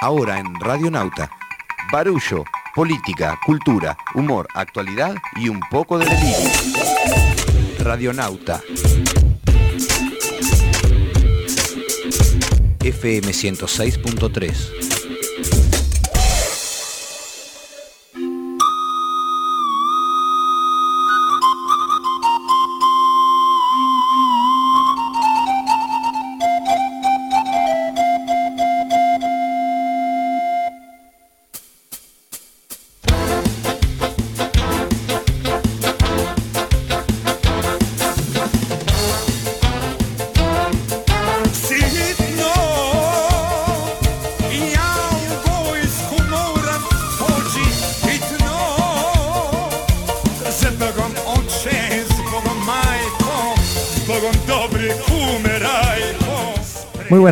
Ahora en Radio Nauta. Barullo, política, cultura, humor, actualidad y un poco de delirio. Radionauta. FM 106.3.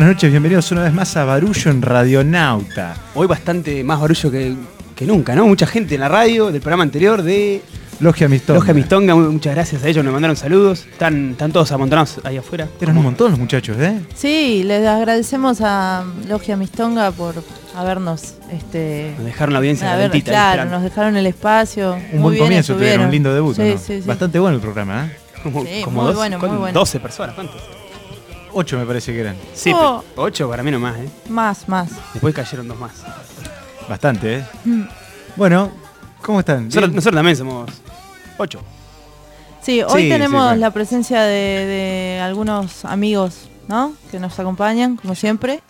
buenas noches, bienvenidos una vez más a Barullo en Radionauta. Hoy bastante más barullo que, que nunca, ¿no? Mucha gente en la radio del programa anterior de Logia Amistonga. Loja Mistonga. mu- Muchas gracias a ellos, nos mandaron saludos. Están, están todos amontonados ahí afuera. Eran un montón los muchachos, ¿eh? Sí, les agradecemos a Logia Mistonga por habernos este Nos dejaron la audiencia a ver, calentita. claro, esperando. nos dejaron el espacio. Un muy buen bien comienzo tuvieron, estuvieron. un lindo debut, Sí, ¿no? sí, sí. Bastante bueno el programa, ¿eh? Como, Sí, como muy dos- bueno, con muy bueno. 12 personas, ¿cuántos? Ocho me parece que eran. Sí, Oh. pero 8 para mí nomás, ¿eh? Más, más. Después cayeron dos más. Bastante, ¿eh? Mm. Bueno, ¿cómo están? Nosotros, ¿Bien? nosotros también somos 8. Sí, hoy Sí, tenemos sí, la presencia de, de algunos amigos, ¿no? Que nos acompañan, como siempre.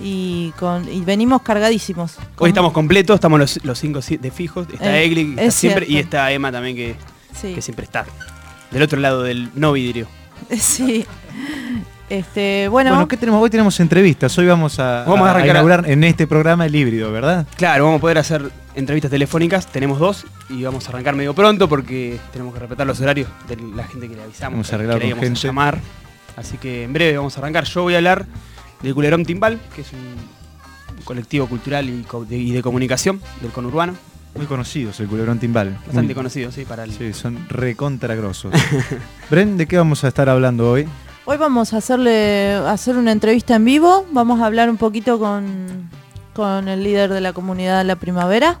Y con y venimos cargadísimos. Hoy estamos completos, estamos los, los cinco si- de fijos. Está Eh, Egli, que está es siempre, y cierto. está Emma también, que, Sí. que siempre está. Del otro lado del no vidrio. sí. Este, bueno, Bueno, ¿qué tenemos? Hoy tenemos entrevistas. Hoy vamos a, Vamos a a arrancar a- inaugurar en este programa el híbrido, ¿verdad? Claro, vamos a poder hacer entrevistas telefónicas, tenemos dos y vamos a arrancar medio pronto porque tenemos que respetar los horarios de la gente que le avisamos. Vamos a arreglar que con íbamos a gente. llamar. Así que en breve vamos a arrancar. Yo voy a hablar del Culerón Timbal, que es un colectivo cultural y, co- de, y de comunicación del conurbano. Muy conocidos, el culebrón timbal. Bastante Muy- conocido, sí, para el... Sí, son recontra grosos. Bren, ¿de qué vamos a estar hablando hoy? Hoy vamos a hacerle a hacer una entrevista en vivo. Vamos a hablar un poquito con, con el líder de la comunidad La Primavera.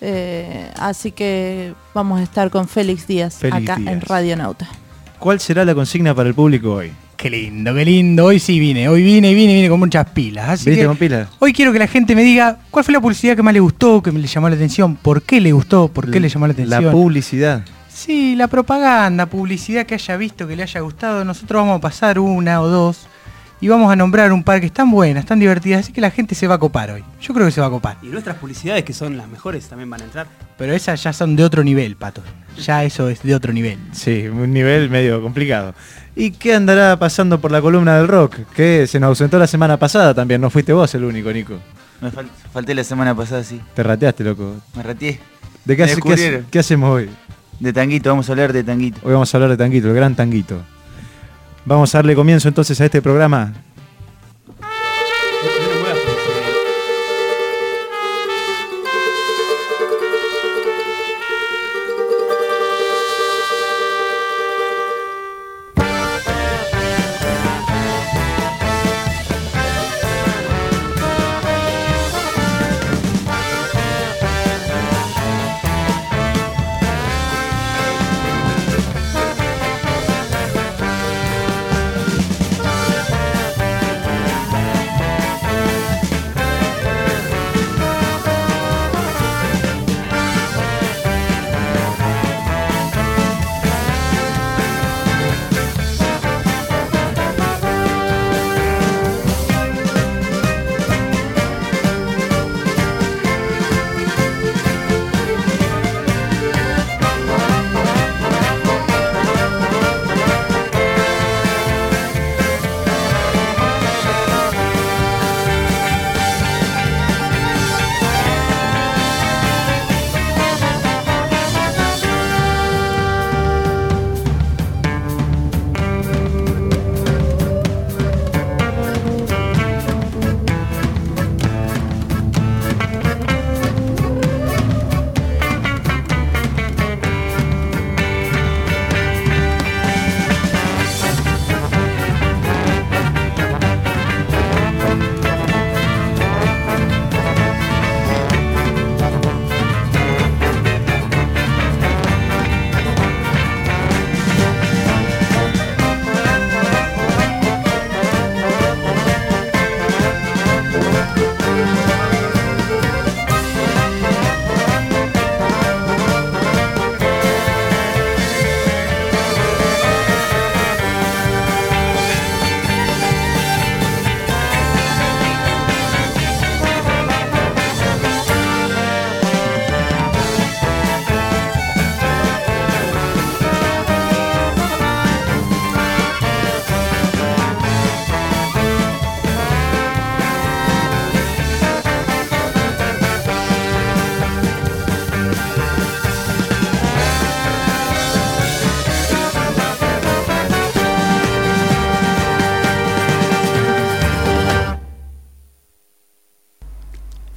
Eh, así que vamos a estar con Félix Díaz Félix acá Díaz. en Radio Nauta. ¿Cuál será la consigna para el público hoy? Qué lindo, qué lindo. Hoy sí vine, hoy vine, vine, vine con muchas pilas. Así ¿Viste que con pila? hoy quiero que la gente me diga cuál fue la publicidad que más le gustó, que me le llamó la atención, por qué le gustó, por qué le llamó la atención. La publicidad. Sí, la propaganda, publicidad que haya visto, que le haya gustado. Nosotros vamos a pasar una o dos y vamos a nombrar un par que están buenas, están divertidas, así que la gente se va a copar hoy. Yo creo que se va a copar. Y nuestras publicidades, que son las mejores, también van a entrar. Pero esas ya son de otro nivel, Pato. Ya eso es de otro nivel. Sí, un nivel medio complicado. ¿Y qué andará pasando por la columna del rock? Que se nos ausentó la semana pasada también, no fuiste vos el único, Nico. Me fal- falté la semana pasada, sí. Te rateaste, loco. Me rateé. ¿De qué, Me hace- qué hace- descubrieron. qué hacemos hoy? De tanguito, vamos a hablar de tanguito. Hoy vamos a hablar de Tanguito, el gran Tanguito. Vamos a darle comienzo entonces a este programa.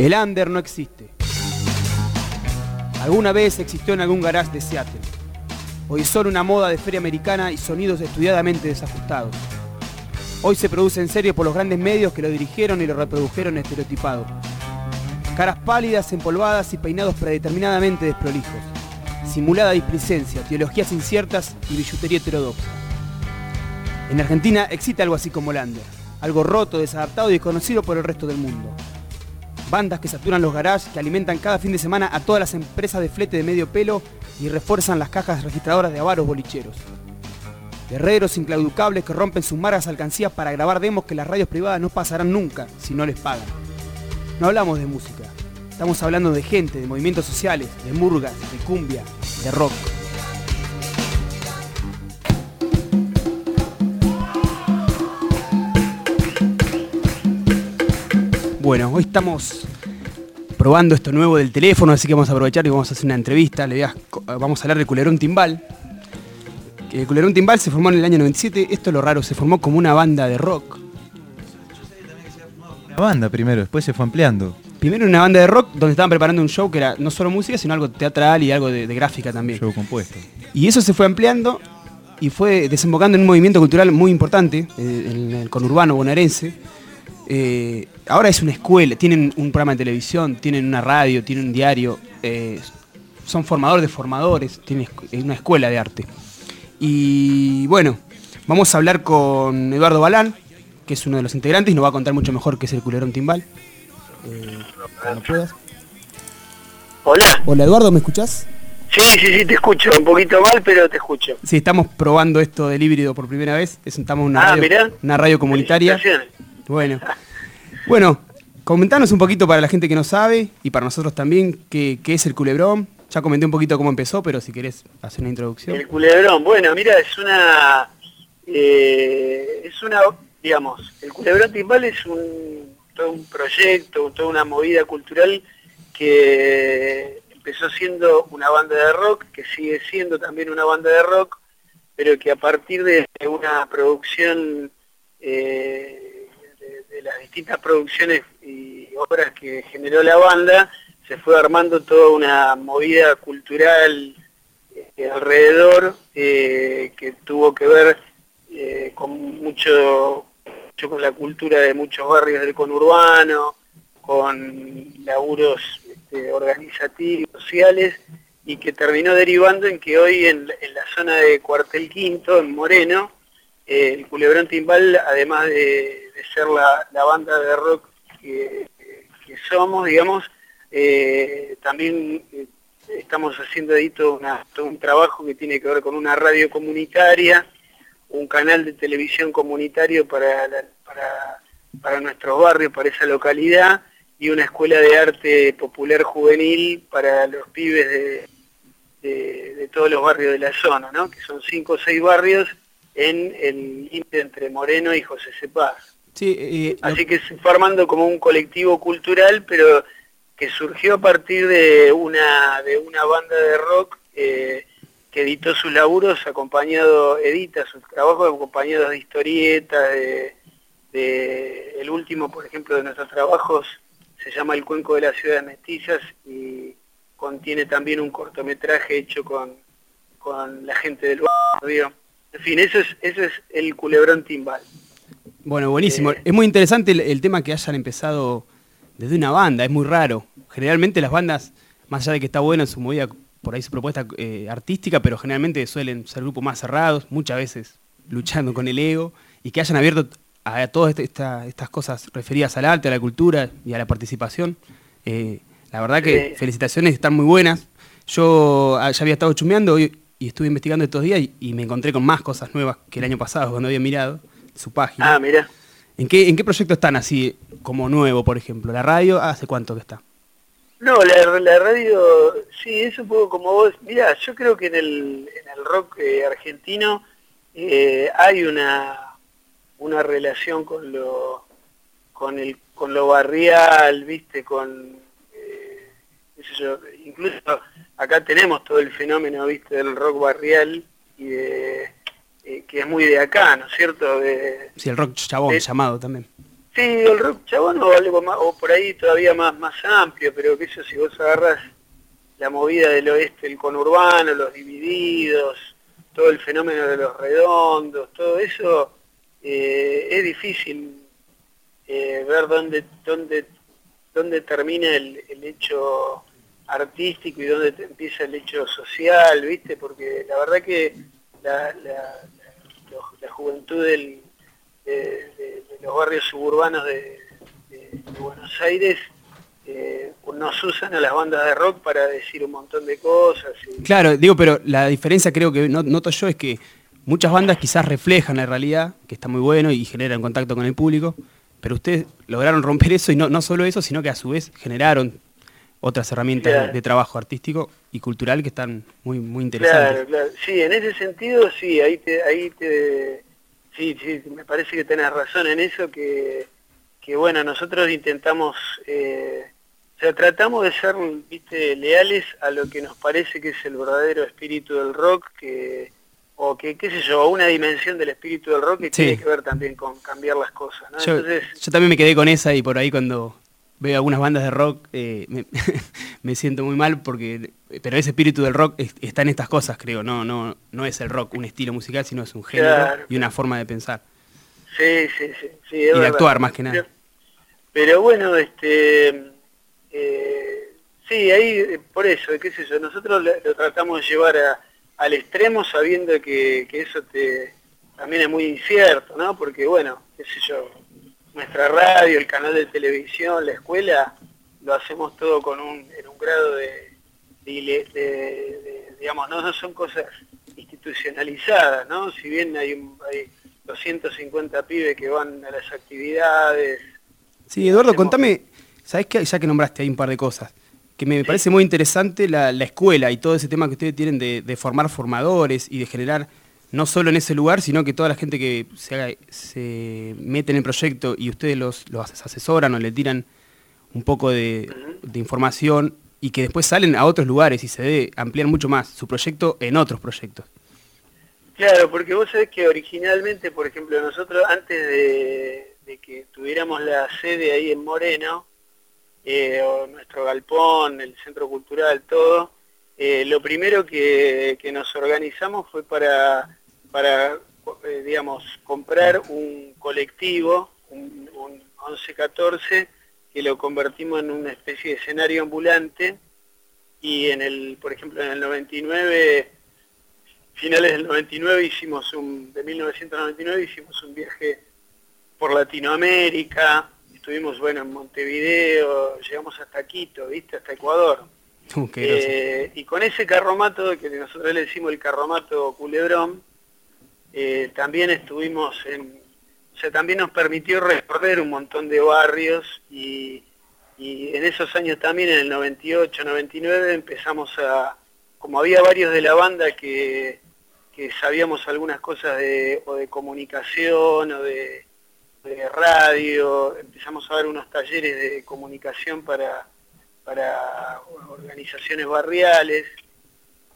El under no existe. Alguna vez existió en algún garage de Seattle. Hoy solo una moda de feria americana y sonidos estudiadamente desajustados. Hoy se produce en serio por los grandes medios que lo dirigieron y lo reprodujeron estereotipado. Caras pálidas, empolvadas y peinados predeterminadamente desprolijos. Simulada displicencia, teologías inciertas y billutería heterodoxa. En Argentina existe algo así como Lander, algo roto, desadaptado y desconocido por el resto del mundo. Bandas que saturan los garages, que alimentan cada fin de semana a todas las empresas de flete de medio pelo y refuerzan las cajas registradoras de avaros bolicheros. Guerreros inclauducables que rompen sus margas alcancías para grabar demos que las radios privadas no pasarán nunca si no les pagan. No hablamos de música, estamos hablando de gente, de movimientos sociales, de murgas, de cumbia, de rock. Bueno, hoy estamos probando esto nuevo del teléfono, así que vamos a aprovechar y vamos a hacer una entrevista. Le a- vamos a hablar de Culerón Timbal. Que Culerón Timbal se formó en el año 97. Esto es lo raro, se formó como una banda de rock. Una banda primero, después se fue ampliando. Primero una banda de rock donde estaban preparando un show que era no solo música, sino algo teatral y algo de, de gráfica también. Show compuesto. Y eso se fue ampliando y fue desembocando en un movimiento cultural muy importante eh, en el conurbano bonaerense. Eh, ahora es una escuela, tienen un programa de televisión, tienen una radio, tienen un diario, eh, son formadores de formadores, tienen una escuela de arte. Y bueno, vamos a hablar con Eduardo Balán, que es uno de los integrantes y nos va a contar mucho mejor qué es el culerón timbal. Eh, cuando puedas. Hola. Hola Eduardo, ¿me escuchás? Sí, sí, sí, te escucho. Un poquito mal, pero te escucho. Sí, estamos probando esto del híbrido por primera vez. Es- Estamos en una, Ah, radio, mirá. una radio comunitaria. Felicitaciones. Bueno. Bueno, comentanos un poquito para la gente que no sabe y para nosotros también qué, es el culebrón. Ya comenté un poquito cómo empezó, pero si querés hacer una introducción. El culebrón. Bueno, mira, es una... eh, es una, digamos, el culebrón timbal es un, todo un proyecto, toda una movida cultural que empezó siendo una banda de rock, que sigue siendo también una banda de rock, pero que a partir de una producción, eh, de, las distintas producciones y obras que generó la banda, se fue armando toda una movida cultural eh, alrededor eh, que tuvo que ver eh, con mucho, mucho con la cultura de muchos barrios del conurbano, con laburos este, organizativos, sociales, y que terminó derivando en que hoy en, la zona de Cuartel Quinto, en Moreno, el Culebrón Timbal, además de, de ser la, la banda de rock que, que somos, digamos, eh, también eh, estamos haciendo ahí todo, un trabajo que tiene que ver con una radio comunitaria, un canal de televisión comunitario para, para, para nuestros barrios, para esa localidad, y una escuela de arte popular juvenil para los pibes de, de- de todos los barrios de la zona, ¿no? que son cinco o seis barrios en el límite entre Moreno y José Cepaz. Sí, eh, lo- Así que se fue armando como un colectivo cultural, pero que surgió a partir de una, de una banda de rock eh, que editó sus laburos acompañado, edita sus trabajos acompañados de historietas, de, de- el último, por ejemplo, de nuestros trabajos se llama El Cuenco de las Ciudades Mestizas y contiene también un cortometraje hecho con, con la gente del barrio. En fin, eso es, eso es el culebrón timbal. Bueno, buenísimo. eh, es muy interesante el, el tema que hayan empezado desde una banda, es muy raro. Generalmente las bandas, más allá de que está buena en su movida, por ahí su propuesta eh, artística, pero generalmente suelen ser grupos más cerrados, muchas veces luchando con el ego, y que hayan abierto a, a todas este- esta- estas cosas referidas al arte, a la cultura y a la participación. Eh, la verdad que felicitaciones, están muy buenas. Yo ah, ya había estado chumeando y, y estuve investigando estos días y, y me encontré con más cosas nuevas que el año pasado cuando había mirado su página. Ah, mira. ¿En qué, ¿En qué proyecto están así como nuevo, por ejemplo? ¿La radio hace cuánto que está? No, la, la radio, sí, es un poco como vos. Mira, yo creo que en el, en el rock eh, argentino eh, hay una, una relación con lo, con el, con lo barrial, viste, con, eh, qué sé yo, incluso acá tenemos todo el fenómeno, viste, del rock barrial y de, eh, que es muy de acá, ¿no es cierto? De, Sí, el rock chabón llamado también. Sí, el rock chabón o algo más, o por ahí todavía más, más amplio, pero que eso si vos agarras la movida del oeste, el conurbano, los divididos, todo el fenómeno de los redondos, todo eso, eh, es difícil eh, ver dónde, dónde, dónde termina el, el hecho artístico y dónde empieza el hecho social, ¿viste? Porque la verdad que la juventud del- de, de- de los barrios suburbanos de, Buenos Aires eh, nos usan a las bandas de rock para decir un montón de cosas. y- Claro, digo, pero la diferencia creo que no- noto yo es que muchas bandas quizás reflejan la realidad, que está muy bueno y generan contacto con el público, pero ustedes lograron romper eso y no, no solo eso, sino que a su vez generaron otras herramientas Claro. de trabajo artístico y cultural que están muy, muy interesantes. Claro, claro. Sí, en ese sentido, sí, ahí te, ahí te, sí, sí, me parece que tenés razón en eso, que, que bueno, nosotros intentamos, eh, o sea, tratamos de ser, viste, leales a lo que nos parece que es el verdadero espíritu del rock, que, o que, qué sé yo, una dimensión del espíritu del rock que Sí. tiene que ver también con cambiar las cosas, ¿no? Yo, Entonces, yo también me quedé con esa y por ahí cuando veo algunas bandas de rock eh, me, me siento muy mal porque pero ese espíritu del rock es- está en estas cosas creo no no no es el rock un estilo musical sino es un género Claro, y una forma de pensar Sí, sí, sí. sí, Y de actuar, más que nada. Pero, pero bueno, este, eh, sí, ahí, por eso, qué sé yo, nosotros lo, lo tratamos de llevar a- al extremo sabiendo que, que eso te también es muy incierto, ¿no? Porque bueno, qué sé yo, nuestra radio, el canal de televisión, la escuela, lo hacemos todo con un, en un grado de, de ile- de- de- digamos, no, no son cosas institucionalizadas, ¿no? Si bien hay, un, hay 250 pibes que van a las actividades, sí Eduardo Hacemos- contame sabes qué ya que nombraste ahí un par de cosas que me parece muy interesante la, la escuela y todo ese tema que ustedes tienen de, de formar formadores y de generar no solo en ese lugar, sino que toda la gente que se, haga- se mete en el proyecto y ustedes los, los asesoran o le tiran un poco de, de información y que después salen a otros lugares y se debe ampliar mucho más su proyecto en otros proyectos. Claro, porque vos sabés que originalmente, por ejemplo, nosotros antes de, de que tuviéramos la sede ahí en Moreno, eh, o nuestro galpón, el centro cultural, todo, eh, lo primero que, nos organizamos fue para, para eh, digamos, comprar un colectivo, un, un 1114, que lo convertimos en una especie de escenario ambulante, y en el, por ejemplo, en el 99 finales del 99 hicimos un, de 1999 hicimos un viaje por Latinoamérica, estuvimos bueno en Montevideo, llegamos hasta Quito, viste, hasta Ecuador. Eh, y con ese carromato, que nosotros le decimos el carromato culebrón, eh, también estuvimos en, o sea, también nos permitió recorrer un montón de barrios y, y en esos años también, en el 98, 99, empezamos a, como había varios de la banda que, que sabíamos algunas cosas de, o de comunicación o de, de radio, empezamos a dar unos talleres de comunicación para, para organizaciones barriales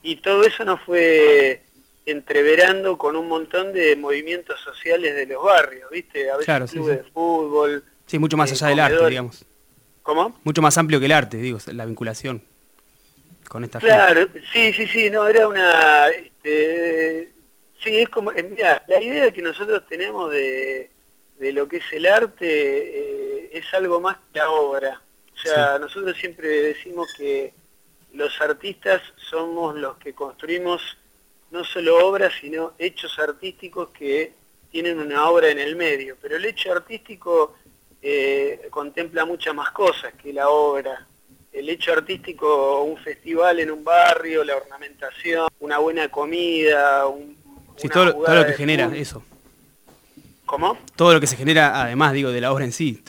y todo eso nos fue entreverando con un montón de movimientos sociales de los barrios, ¿viste? A veces Claro, clubes sí. de fútbol. Sí, mucho más eh, allá del arte, digamos. ¿Cómo? Mucho más amplio que el arte, digo, la vinculación con esta gente. Claro, sí, sí, sí, no, era una... este, sí, es como... eh, mirá, la idea que nosotros tenemos de, de lo que es el arte eh, es algo más que la obra. O sea, nosotros siempre decimos que los artistas somos los que construimos no solo obras, sino hechos artísticos que tienen una obra en el medio. Pero el hecho artístico eh, contempla muchas más cosas que la obra. El hecho artístico, un festival en un barrio, la ornamentación, una buena comida, un, Sí, una todo, lo- todo lo que genera eso. ¿Cómo? Todo lo que se genera, además, digo, de la obra en sí.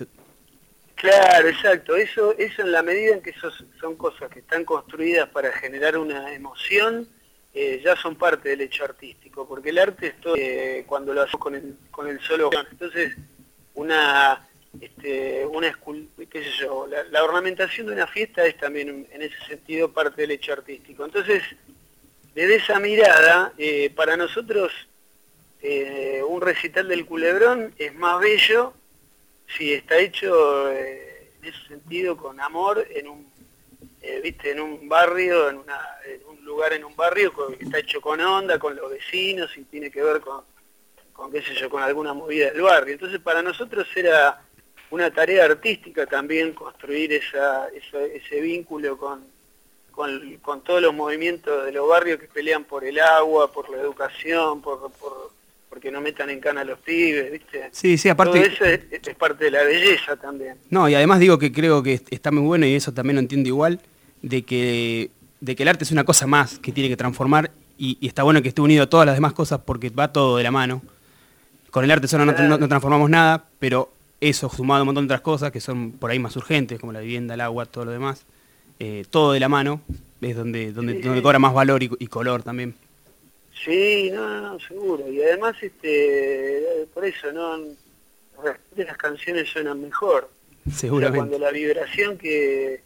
Claro, exacto. Eso, eso en la medida en que esos son cosas que están construidas para generar una emoción, eh, ya son parte del hecho artístico, porque el arte es todo eh, cuando lo hacemos con el, con el solo. Entonces, una, este, una qué sé yo, la, ornamentación de una fiesta es también en ese sentido parte del hecho artístico. Entonces, desde esa mirada, eh, para nosotros eh, un recital del culebrón es más bello sí, está hecho eh, en ese sentido con amor en un, eh, viste, en un barrio, en, una, en un lugar en un barrio con- que está hecho con onda, con los vecinos y tiene que ver con, con qué sé yo, con alguna movida del barrio. Entonces para nosotros era una tarea artística también construir esa, esa- ese vínculo con, con, con todos los movimientos de los barrios que pelean por el agua, por la educación, por, por porque no metan en cana a los pibes, ¿viste? Sí, sí, aparte- Todo eso es, es parte de la belleza también. No, y además digo que creo que está muy bueno y eso también lo entiendo igual, de que, de que el arte es una cosa más que tiene que transformar y, y está bueno que esté unido a todas las demás cosas porque va todo de la mano. Con el arte solo no, no- no transformamos nada, pero eso sumado a un montón de otras cosas que son por ahí más urgentes, como la vivienda, el agua, todo lo demás, eh, todo de la mano es donde, donde, Sí, donde sí. cobra más valor y, y color también. Sí, no, no, seguro. Y además, este, por eso, ¿no? De repente las canciones suenan mejor. O sea, Seguramente. cuando la vibración que,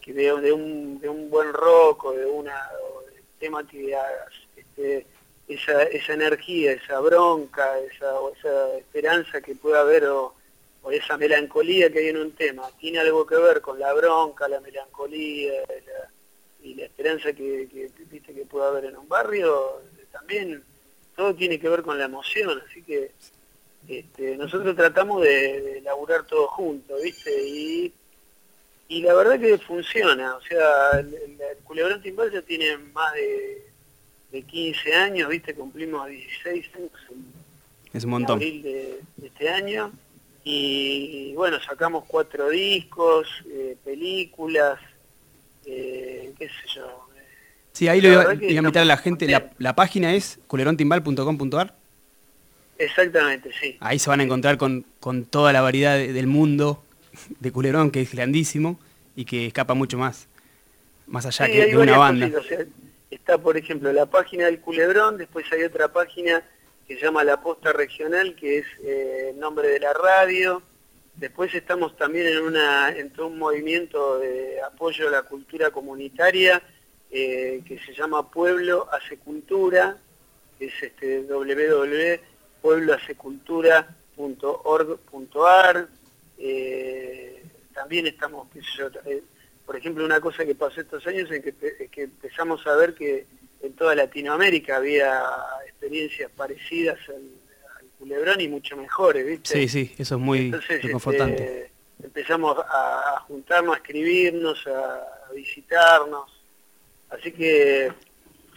que de, de un, de un buen rock o de una o de tema que hagas, este, esa, esa energía, esa bronca, esa, o esa esperanza que pueda haber o, o esa melancolía que hay en un tema, tiene algo que ver con la bronca, la melancolía la- y la esperanza que, que, viste que pueda haber en un barrio, también todo tiene que ver con la emoción, así que este, nosotros tratamos de, de laburar todo juntos, ¿viste? Y, y la verdad que funciona, o sea, el, el- el Culebrón Timbal ya tiene más de, de 15 años, ¿viste? Cumplimos 16 años en, Es un en montón. abril de, de este año. Y bueno, sacamos cuatro discos, eh, películas, eh, qué sé yo. Sí, ahí lo iba, a invitar a la gente. La, la página es culerontimbal.com.ar. Exactamente, sí. Ahí se van a encontrar con, con toda la variedad de- del mundo de Culerón, que es grandísimo y que escapa mucho más, más allá Sí, que de una banda. cositas, o sea, está, por ejemplo, la página del Culebrón, después hay otra página que se llama La Posta Regional, que es eh, el nombre de la radio. Después estamos también en, una, en todo un movimiento de apoyo a la cultura comunitaria eh, que se llama Pueblo Hace Cultura, que es este, www.pueblohacecultura.org.ar. Eh, también estamos, qué sé yo, eh, por ejemplo, una cosa que pasó estos años es que, es que empezamos a ver que en toda Latinoamérica había experiencias parecidas al, al culebrón y mucho mejores, ¿viste? Sí, sí, eso es muy Entonces, reconfortante. este, empezamos a, a juntarnos, a escribirnos, a, a visitarnos. Así que,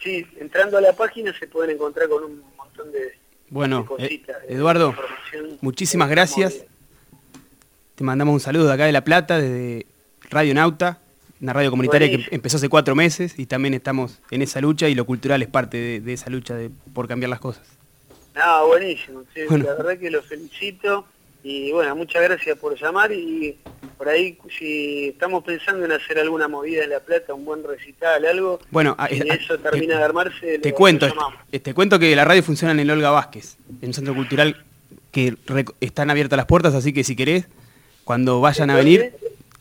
sí, entrando a la página se pueden encontrar con un montón de, de Bueno, cositas. eh, de Eduardo, muchísimas gracias. bien. Te mandamos un saludo de acá de La Plata, desde Radio Nauta, una radio comunitaria que empezó hace cuatro meses y también estamos en esa lucha y lo cultural es parte de, de esa lucha de, por cambiar las cosas. No, buenísimo. sí, Bueno. La verdad que lo felicito y bueno, muchas gracias por llamar y por ahí si estamos pensando en hacer alguna movida en La Plata, un buen recital, algo, Bueno, a- y a- eso te- termina de armarse, Te lo- cuento, lo eh, te cuento que la radio funciona en el Olga Vázquez, en un centro cultural que están abiertas las puertas, así que si querés, cuando vayan a venir,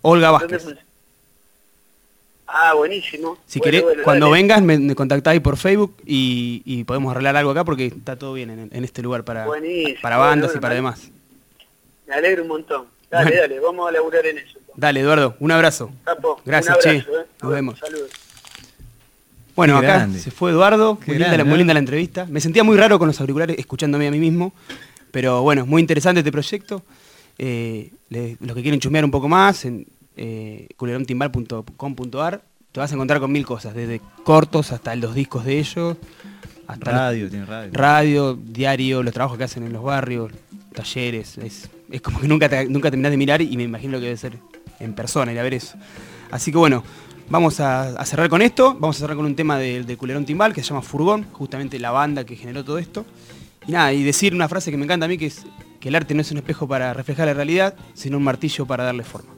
Olga ¿Dónde Vázquez. Ah, buenísimo. Si Bueno, querés, bueno, cuando dale. vengas, me, me contactáis por Facebook y, y podemos arreglar algo acá porque está todo bien en, en este lugar para, Buenísimo, para bandas bueno, y para demás. Me alegro un montón. Dale, Bueno. dale, vamos a laburar en eso. Dale, Eduardo, un abrazo. Capo, Gracias, un che. ¿eh? Nos vemos. Saludos. Bueno, Qué acá grande. se fue Eduardo, muy linda, la, grande, muy ¿no? linda la entrevista. Me sentía muy raro con los auriculares escuchándome a mí mismo, pero bueno, muy interesante este proyecto. Eh, le- los que quieren chusmear un poco más, en eh, culerontimbal.com.ar, te vas a encontrar con mil cosas, desde cortos hasta los discos de ellos, hasta Radio, tiene radio. radio, diario, los trabajos que hacen en los barrios, talleres. Es, es como que nunca, nunca terminás de mirar y me imagino lo que debe ser en persona ir a ver eso. Así que bueno, vamos a, cerrar con esto. Vamos a cerrar con un tema del del Culerón Timbal que se llama Furgón, justamente la banda que generó todo esto. Y nada, y decir una frase que me encanta a mí que es que el arte no es un espejo para reflejar la realidad, sino un martillo para darle forma.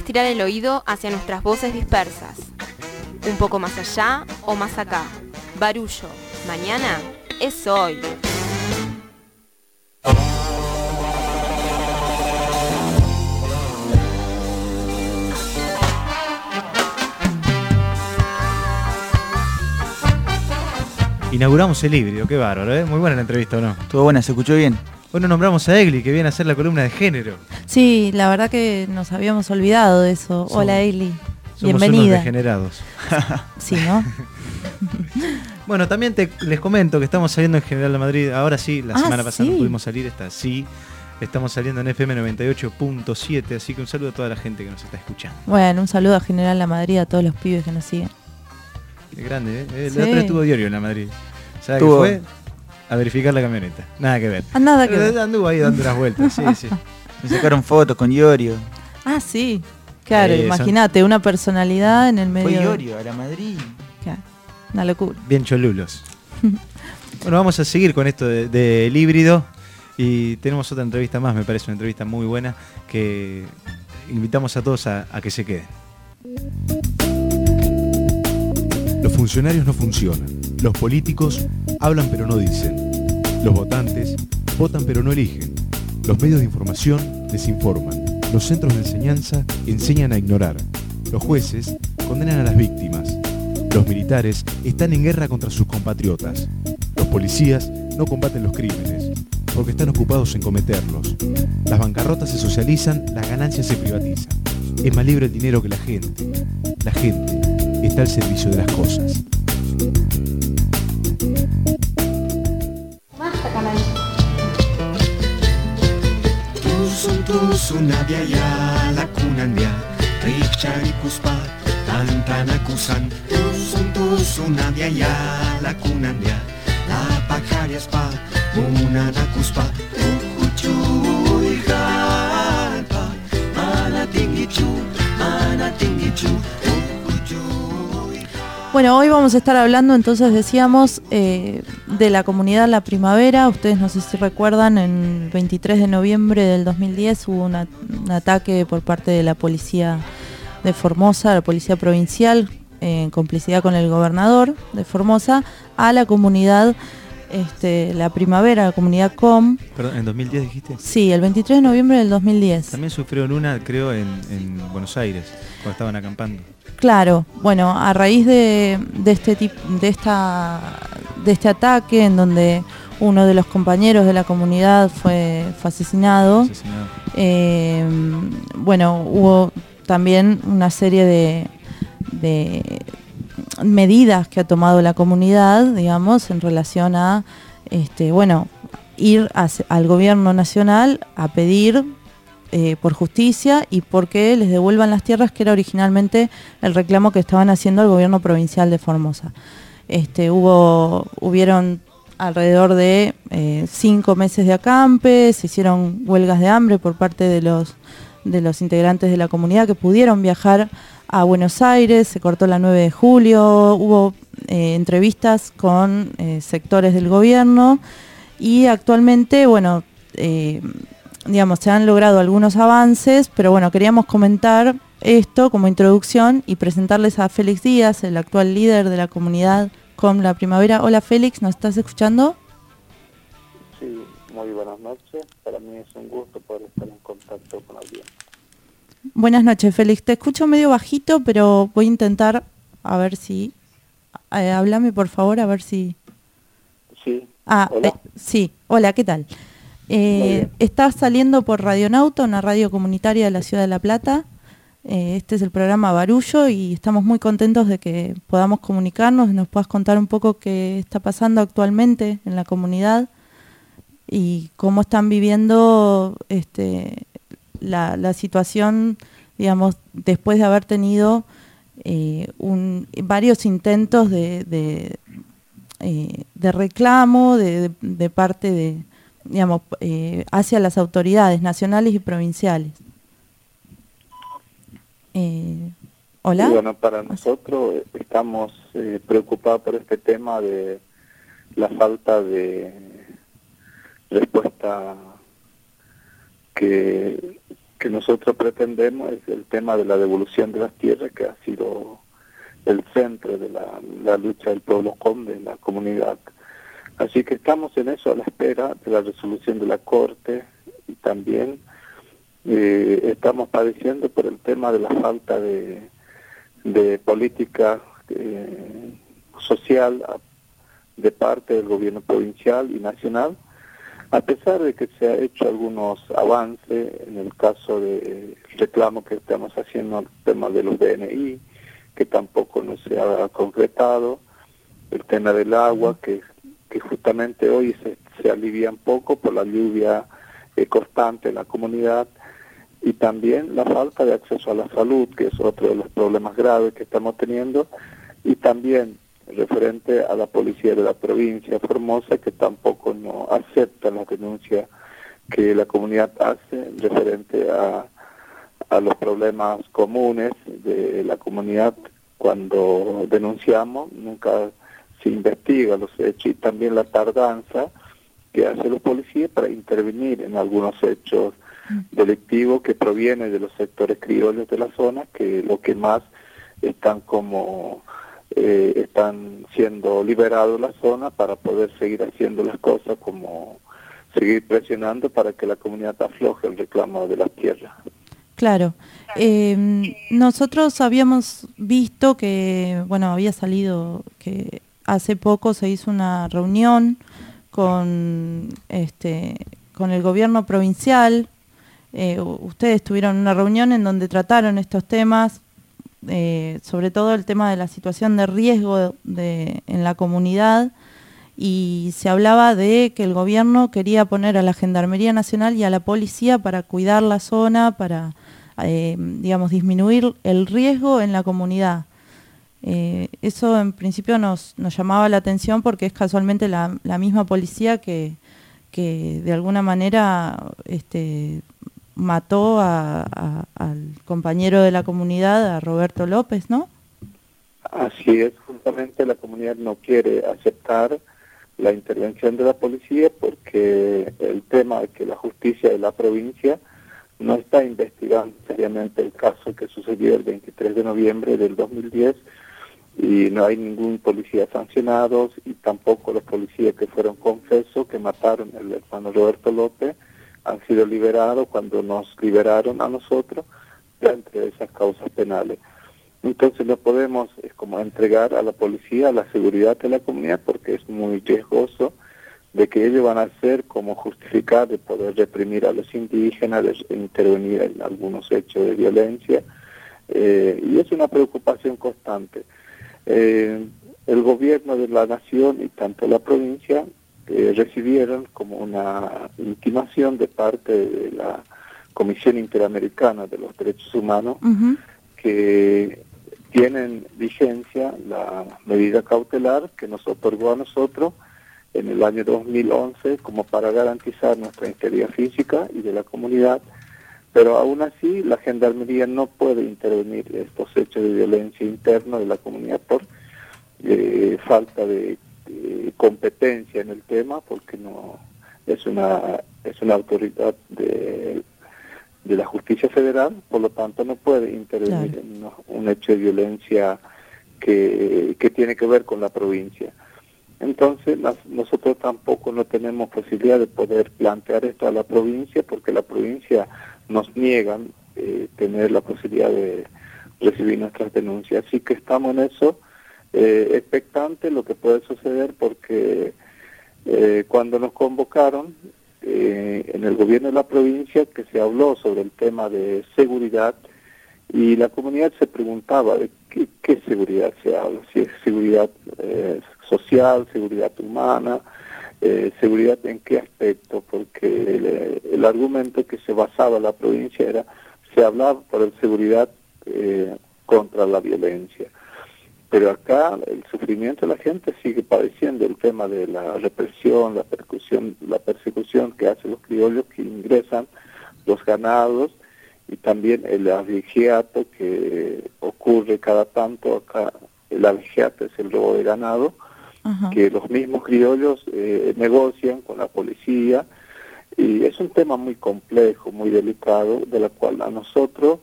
puedes tirar el oído hacia nuestras voces dispersas. Un poco más allá o más acá. Barullo, mañana es hoy. Inauguramos el híbrido, qué bárbaro, ¿eh? Muy buena la entrevista, no? Todo buena, se escuchó bien. Hoy nos nombramos a Egli, que viene a hacer la columna de género. Sí, la verdad que nos habíamos olvidado de eso. Hola Egli, bienvenida. Unos degenerados. sí, ¿no? bueno, también te, les comento que estamos saliendo en General de Madrid. Ahora sí, la ah, semana pasada no pudimos salir, esta sí. Estamos saliendo en FM 98.7, así que un saludo a toda la gente que nos está escuchando. Bueno, un saludo a General La Madrid, a todos los pibes que nos siguen. Qué grande, ¿eh? El sí. otro estuvo diario en La Madrid. ¿Sabes qué fue? a verificar la camioneta. Nada que ver. Ah, nada que ver. Anduvo ahí dando las vueltas, sí, sí. Me sacaron fotos con Iorio. Ah, sí. Claro, eh, imagínate, una personalidad en el medio. Fue Iorio, a la Madrid. Una locura. Bien cholulos. bueno, vamos a seguir con esto del híbrido. Y tenemos otra entrevista más, me parece una entrevista muy buena, que invitamos a todos a que se queden. Los funcionarios no funcionan los políticos hablan pero no dicen. Los votantes votan pero no eligen. Los medios de información desinforman. Los centros de enseñanza enseñan a ignorar. Los jueces condenan a las víctimas. Los militares están en guerra contra sus compatriotas. Los policías no combaten los crímenes porque están ocupados en cometerlos. Las bancarrotas se socializan, las ganancias se privatizan. Es más libre el dinero que la gente. La gente está al servicio de las cosas. Tusun tusun nabiaya lakunandia Richari kuspa tantanakusan Tusun tusun nabiaya lakunandia La pacariaspa munanakuspa Uhuchuy galpa Manatingichu, manatingichu Bueno, hoy vamos a estar hablando, entonces decíamos, eh, de la comunidad La Primavera. Ustedes no sé si recuerdan, el 23 de noviembre del 2010 hubo un ataque por parte de la policía de Formosa, la policía provincial, en complicidad con el gobernador de Formosa, a la comunidad este, La Primavera, la comunidad COM. Perdón, ¿en 2010 dijiste? Sí, el 23 de noviembre del 2010. También sufrieron una, creo, en, en Buenos Aires, cuando estaban acampando. Claro, bueno, a raíz de, de este tip- de esta de este ataque en donde uno de los compañeros de la comunidad fue, fue asesinado, Asesinado. eh, bueno, hubo también una serie de, de medidas que ha tomado la comunidad, digamos, en relación a, este, bueno, ir hacia- al gobierno nacional a pedir eh, por justicia y porque les devuelvan las tierras, que era originalmente el reclamo que estaban haciendo al gobierno provincial de Formosa. Este, hubo, hubieron alrededor de eh, cinco meses de acampe, se hicieron huelgas de hambre por parte de los, de los integrantes de la comunidad que pudieron viajar a Buenos Aires, se cortó la 9 de julio, hubo eh, entrevistas con eh, sectores del gobierno y actualmente, bueno, eh, digamos, se han logrado algunos avances, pero bueno, queríamos comentar esto como introducción y presentarles a Félix Díaz, el actual líder de la comunidad con la primavera. Hola Félix, ¿nos estás escuchando? Sí, muy buenas noches. Para mí es un gusto poder estar en contacto con alguien. Buenas noches Félix, te escucho medio bajito, pero voy a intentar a ver si... eh, háblame por favor, a ver si... Sí. Ah, Hola. eh, sí, hola, ¿qué tal? Eh, estás saliendo por Radionauta, una radio comunitaria de la ciudad de La Plata. Eh, este es el programa Barullo y estamos muy contentos de que podamos comunicarnos nos puedas contar un poco qué está pasando actualmente en la comunidad y cómo están viviendo este, la, la situación, digamos, después de haber tenido eh, un- varios intentos de, de, eh, reclamo de, parte de, digamos, eh, hacia las autoridades nacionales y provinciales. Hola. Y bueno, para nosotros estamos preocupados por este tema de la falta de respuesta que, que nosotros pretendemos, es el tema de la devolución de las tierras, que ha sido el centro de la, lucha del pueblo conde en la comunidad. Así que estamos en eso a la espera de la resolución de la Corte y también eh, estamos padeciendo por el tema de la falta de, de política eh, social de parte del gobierno provincial y nacional, a pesar de que se ha hecho algunos avances en el caso de reclamo que estamos haciendo al tema de los DNI, que tampoco no se ha concretado, el tema del agua, que, que justamente hoy se, se alivia un poco por la lluvia eh, constante en la comunidad, y también la falta de acceso a la salud, que es otro de los problemas graves que estamos teniendo, y también referente a la policía de la provincia de Formosa, que tampoco no acepta la denuncia que la comunidad hace referente a, a los problemas comunes de la comunidad. Cuando denunciamos, nunca se investiga los hechos y también la tardanza que hace los policías para intervenir en algunos hechos delictivos que provienen de los sectores criollos de la zona, que lo que más están como eh, están siendo liberados la zona para poder seguir haciendo las cosas como seguir presionando para que la comunidad afloje el reclamo de las tierras. Claro. Eh, nosotros habíamos visto que, bueno, había salido que hace poco se hizo una reunión con, este, con el gobierno provincial. Eh, ustedes tuvieron una reunión en donde trataron estos temas, eh, sobre todo el tema de la situación de riesgo en la comunidad y se hablaba de que el gobierno quería poner a la Gendarmería Nacional y a la policía para cuidar la zona, para, eh, digamos, disminuir el riesgo en la comunidad. Eh, eso en principio nos, nos, llamaba la atención porque es casualmente la, la misma policía que, que, de alguna manera este, mató a, al compañero de la comunidad, a Roberto López, ¿no? Así es, justamente la comunidad no quiere aceptar la intervención de la policía porque el tema de que la justicia de la provincia no está investigando seriamente el caso que sucedió el 23 de noviembre del 2010 y no hay ningún policía sancionado y tampoco los policías que fueron confesos que mataron al hermano Roberto López han sido liberados cuando nos liberaron a nosotros entre esas causas penales. Entonces no podemos es como entregar a la policía la seguridad de la comunidad porque es muy riesgoso de que ellos van a ser como justificar de poder reprimir a los indígenas, de intervenir en algunos hechos de violencia eh, y es una preocupación constante. Eh, el gobierno de la nación y tanto la provincia eh, recibieron como una intimación de parte de la Comisión Interamericana de los Derechos Humanos uh -huh. que tienen vigencia la medida cautelar que nos otorgó a nosotros en el año 2011 como para garantizar nuestra integridad física y de la comunidad, pero aún así la Gendarmería no puede intervenir estos hechos de violencia interna de la comunidad por eh, falta de eh, competencia en el tema, porque no es una es una autoridad de de la justicia federal, por lo tanto no puede intervenir claro. en un, hecho de violencia que, que, tiene que ver con la provincia. Entonces las, nosotros tampoco no tenemos posibilidad de poder plantear esto a la provincia porque la provincia nos niegan eh, tener la posibilidad de recibir nuestras denuncias. Así que estamos en eso, eh, expectante lo que puede suceder porque eh, cuando nos convocaron eh, en el gobierno de la provincia que se habló sobre el tema de seguridad y la comunidad se preguntaba de qué, seguridad se habla, si es seguridad eh, social, seguridad humana, eh, seguridad en qué aspecto, porque el, argumento que se basaba la provincia era, se hablaba por el seguridad contra la violencia. Pero acá el sufrimiento de la gente sigue padeciendo el tema de la represión, la persecución, la persecución que hacen los criollos que ingresan los ganados y también el avigiato que ocurre cada tanto acá. El avigiato es el robo de ganado, que los mismos criollos eh, negocian con la policía y es un tema muy complejo, muy delicado, de la cual a nosotros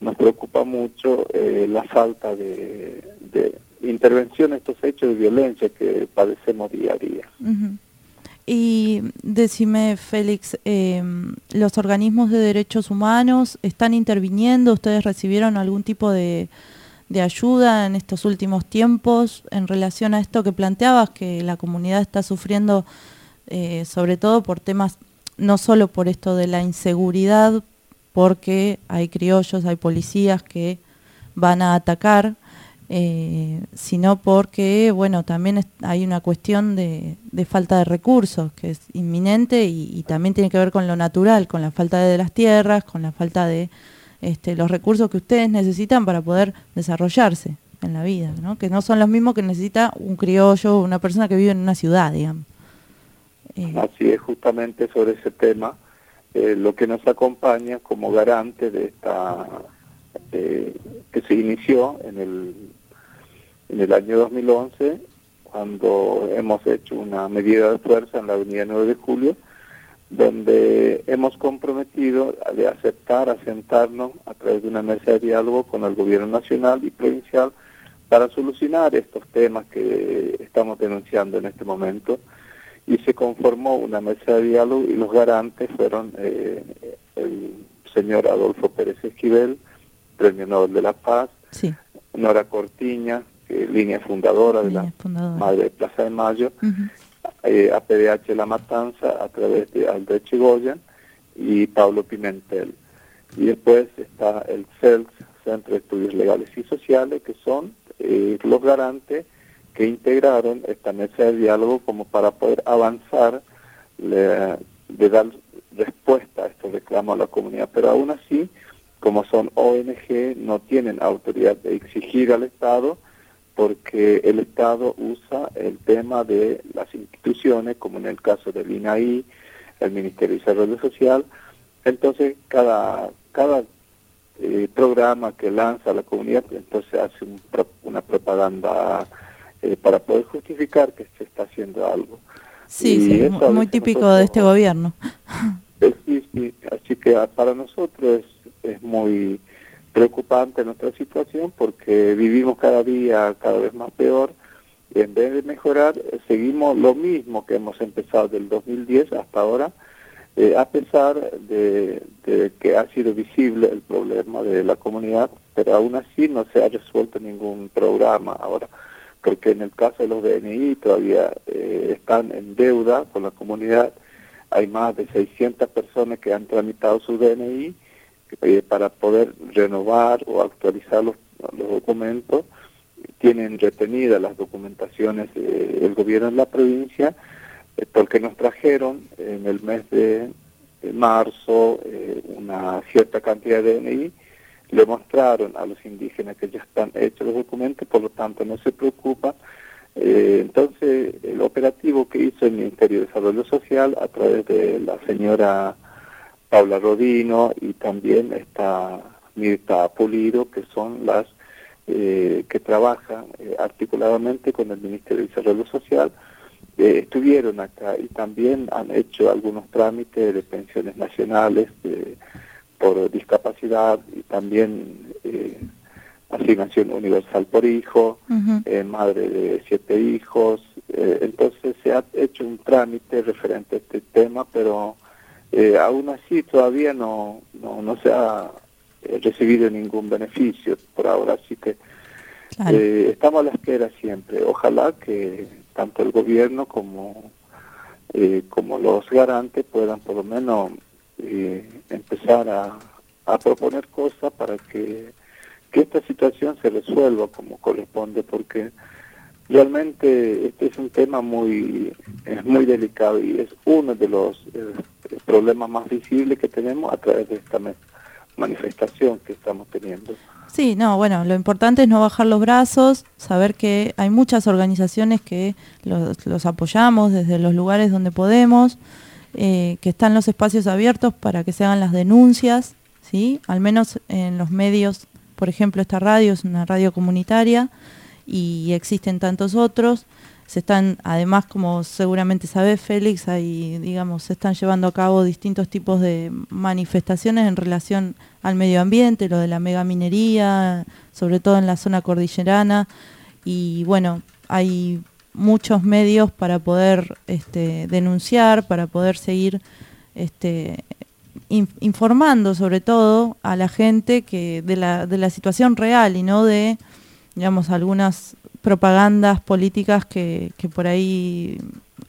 nos preocupa mucho eh, la falta de, intervención en estos hechos de violencia que padecemos día a día. Y decime, Félix, eh, ¿los organismos de derechos humanos están interviniendo? ¿Ustedes recibieron algún tipo de, de ayuda en estos últimos tiempos en relación a esto que planteabas, que la comunidad está sufriendo eh, sobre todo por temas, no solo por esto de la inseguridad, porque hay criollos, hay policías que van a atacar, eh, sino porque, bueno, también hay una cuestión de, falta de recursos que es inminente y, también tiene que ver con lo natural, con la falta de las tierras, con la falta de este, los recursos que ustedes necesitan para poder desarrollarse en la vida, ¿no? que no son los mismos que necesita un criollo, una persona que vive en una ciudad, digamos. Eh. Así es, justamente sobre ese tema eh, lo que nos acompaña como garante de esta eh, que se inició en el en el año 2011 cuando hemos hecho una medida de fuerza en la avenida 9 de julio donde hemos comprometido de aceptar, asentarnos a través de una mesa de diálogo con el gobierno nacional y provincial para solucionar estos temas que estamos denunciando en este momento. Y se conformó una mesa de diálogo y los garantes fueron eh, el señor Adolfo Pérez Esquivel, Premio Nobel de la Paz, Sí. Nora Cortiña, línea fundadora de la fundadora. Madre de Plaza de Mayo, Ujú. eh, APDH La Matanza a través de Albert Chigoyan y Pablo Pimentel. Y después está el CELS, Centro de Estudios Legales y Sociales, que son eh, los garantes que integraron esta mesa de diálogo como para poder avanzar, de dar respuesta a estos reclamos a la comunidad. Pero aún así, como son ONG, no tienen autoridad de exigir al Estado porque el Estado usa el tema de las instituciones, como en el caso del INAI, el Ministerio de Desarrollo Social. Entonces, cada, cada eh, programa que lanza la comunidad, entonces hace un una propaganda eh, para poder justificar que se está haciendo algo. Sí, Y sí, eso muy típico nosotros- de este gobierno. eh, Sí, sí, así que para nosotros es, es muy preocupante nuestra situación porque vivimos cada día cada vez más peor y en vez de mejorar eh, seguimos lo mismo que hemos empezado del 2010 hasta ahora, eh, a pesar de, de que ha sido visible el problema de la comunidad, pero aún así no se ha resuelto ningún programa ahora, porque en el caso de los DNI todavía eh, están en deuda con la comunidad, hay más de 600 personas que han tramitado su DNI eh, para poder renovar o actualizar los, los documentos, tienen retenidas las documentaciones del gobierno de la provincia, eh, porque nos trajeron en el mes de, de marzo eh, una cierta cantidad de DNI, le mostraron a los indígenas que ya están hechos los documentos, por lo tanto no se preocupa. Eh, entonces, el operativo que hizo el Ministerio de Desarrollo Social a través de la señora Paula Rodino y también está Mirta Pulido, que son las eh, que trabajan eh, articuladamente con el Ministerio de Desarrollo Social, eh, estuvieron acá y también han hecho algunos trámites de pensiones nacionales de- por discapacidad y también eh, asignación universal por hijo, eh, madre de siete hijos. eh, entonces se ha hecho un trámite referente a este tema, pero eh, aún así todavía no, no, no se ha recibido ningún beneficio por ahora, así que Claro. estamos a la espera siempre. Ojalá que tanto el gobierno como, eh, como los garantes puedan por lo menos eh, empezar a, proponer cosas para que, esta situación se resuelva como corresponde, porque realmente este es un tema muy, es muy delicado y es uno de los eh, problemas más visibles que tenemos a través de esta manifestación que estamos teniendo. Sí, no, bueno, lo importante es no bajar los brazos, saber que hay muchas organizaciones que los, los apoyamos desde los lugares donde podemos, eh, que están los espacios abiertos para que se hagan las denuncias, ¿sí? Al menos en los medios, por ejemplo, esta radio es una radio comunitaria y existen tantos otros. Se están, además, como seguramente sabes, Félix, ahí, digamos, se están llevando a cabo distintos tipos de manifestaciones en relación al medio ambiente, lo de la megaminería, sobre todo en la zona cordillerana. Y bueno, hay muchos medios para poder este, denunciar, para poder seguir este, in- informando sobre todo a la gente que de la, de la situación real y no de, digamos, algunas propagandas políticas que, que por ahí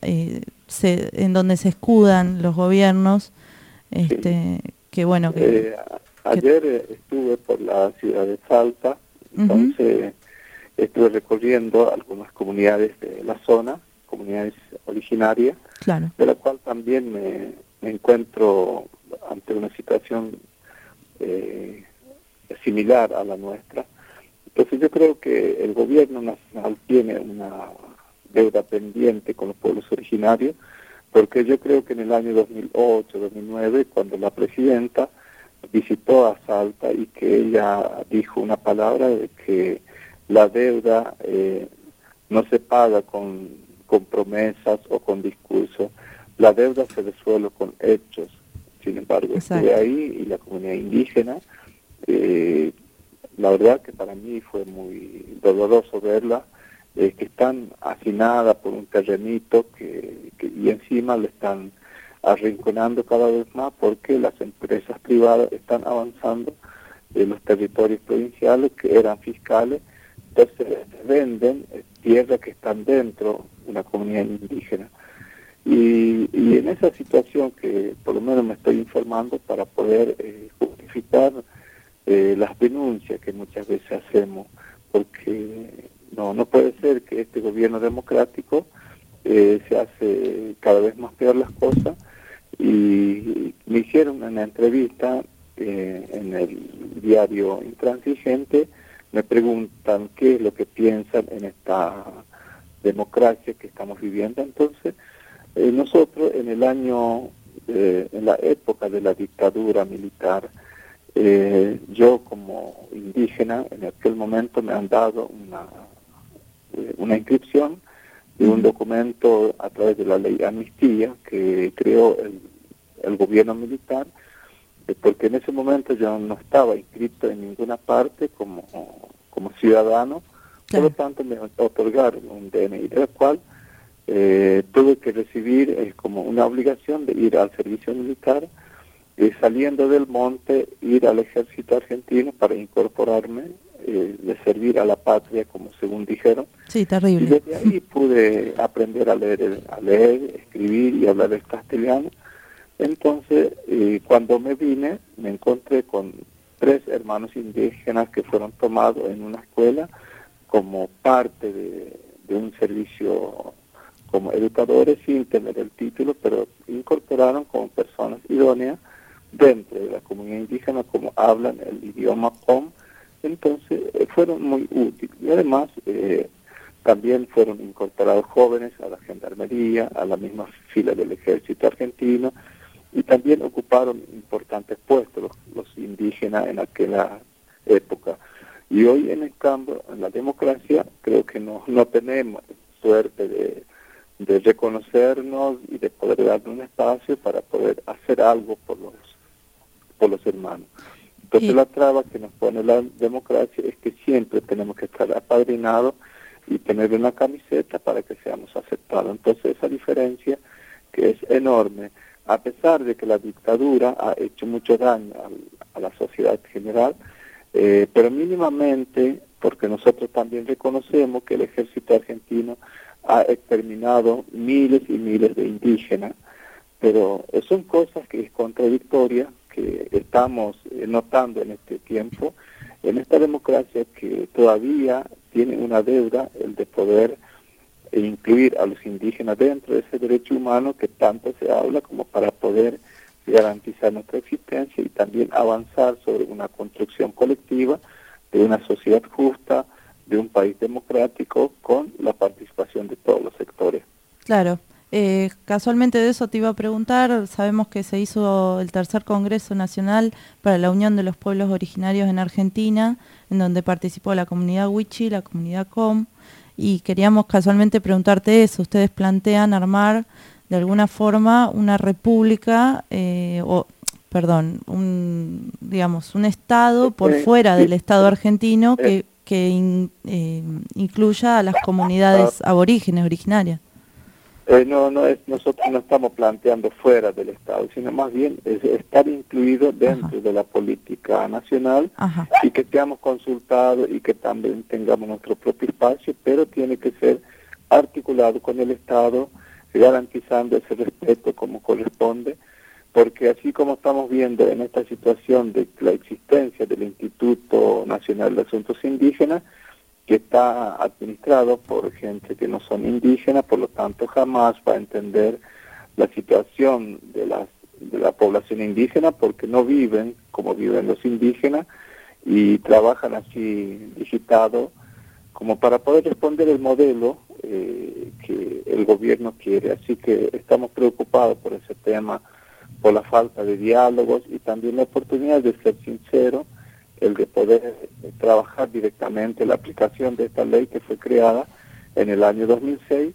eh, se, en donde se escudan los gobiernos, este, que bueno, que, Eh, ayer eh, estuve por la ciudad de Salta, entonces estuve recorriendo algunas comunidades de la zona, comunidades originarias, claro. de la cual también me, me encuentro ante una situación eh, similar a la nuestra. Entonces yo creo que el gobierno nacional tiene una deuda pendiente con los pueblos originarios, porque yo creo que en el año 2008, 2009, cuando la presidenta visitó a Salta y que ella dijo una palabra de que la deuda eh, no se paga con, con promesas o con discursos, la deuda se resuelve con hechos. Sin embargo, estuve ahí y la comunidad indígena, eh, la verdad que para mí fue muy doloroso verla, eh, que están hacinada por un terrenito que, que, y encima le están arrinconando cada vez más porque las empresas privadas están avanzando en los territorios provinciales que eran fiscales, entonces venden eh, tierras que están dentro de una comunidad indígena. Y, en esa situación que por lo menos me estoy informando para poder eh, justificar eh, las denuncias que muchas veces hacemos, porque no, no puede ser que este gobierno democrático se hace cada vez más peor las cosas y me hicieron una entrevista en el diario Intransigente, me preguntan qué es lo que piensan en esta democracia que estamos viviendo. Entonces, eh, nosotros en el año, eh, en la época de la dictadura militar, eh, yo como indígena en aquel momento me han dado una una inscripción de un documento a través de la ley amnistía que creó el, el gobierno militar, eh, porque en ese momento yo no estaba inscrito en ninguna parte como, como ciudadano, por lo tanto me otorgaron un DNI, del cual eh, tuve que recibir eh, como una obligación de ir al servicio militar, y saliendo del monte, ir al ejército argentino para incorporarme eh, de servir a la patria, como según dijeron. Sí, terrible. Y desde ahí pude aprender a leer, a leer, escribir y hablar el castellano. Entonces, eh, cuando me vine, me encontré con tres hermanos indígenas que fueron tomados en una escuela como parte de, un servicio como educadores sin tener el título, pero incorporaron como personas idóneas dentro de la comunidad indígena como hablan el idioma com. Entonces eh, fueron muy útiles. Y además eh, también fueron incorporados jóvenes a la gendarmería, a la misma fila del ejército argentino y también ocuparon importantes puestos los, los indígenas en aquella época. Y hoy en el cambio, en la democracia, creo que no, no tenemos suerte de, de reconocernos y de poder darle un espacio para poder hacer algo por los, por los hermanos. Entonces la traba que nos pone la democracia es que siempre tenemos que estar apadrinados y tener una camiseta para que seamos aceptados. Entonces esa diferencia que es enorme, a pesar de que la dictadura ha hecho mucho daño a, la sociedad general, eh, pero mínimamente, porque nosotros también reconocemos que el ejército argentino ha exterminado miles y miles de indígenas, pero son cosas que es contradictoria que estamos eh, notando en este tiempo, en esta democracia que todavía tiene una deuda, el de poder incluir a los indígenas dentro de ese derecho humano que tanto se habla como para poder garantizar nuestra existencia y también avanzar sobre una construcción colectiva de una sociedad justa, de un país democrático con la participación de todos los sectores. Claro. Eh, casualmente de eso te iba a preguntar, sabemos que se hizo el tercer Congreso Nacional para la Unión de los Pueblos Originarios en Argentina, en donde participó la comunidad Wichi, la comunidad Com, y queríamos casualmente preguntarte eso, ustedes plantean armar de alguna forma una república, eh, o perdón, un, digamos, un Estado por fuera del Estado argentino que, que in, eh, incluya a las comunidades aborígenes, originarias. Eh, no, no es, nosotros no estamos planteando fuera del Estado, sino más bien es estar incluido dentro Ajá. de la política nacional Ajá. y que seamos consultados y que también tengamos nuestro propio espacio, pero tiene que ser articulado con el Estado, garantizando ese respeto como corresponde, porque así como estamos viendo en esta situación de la existencia del Instituto Nacional de Asuntos Indígenas, que está administrado por gente que no son indígenas, por lo tanto jamás va a entender la situación de, las, de la población indígena porque no viven como viven los indígenas y trabajan así digitado como para poder responder el modelo eh, que el gobierno quiere. Así que estamos preocupados por ese tema, por la falta de diálogos y también la oportunidad de ser sincero, el de poder eh, trabajar directamente la aplicación de esta ley que fue creada en el año 2006,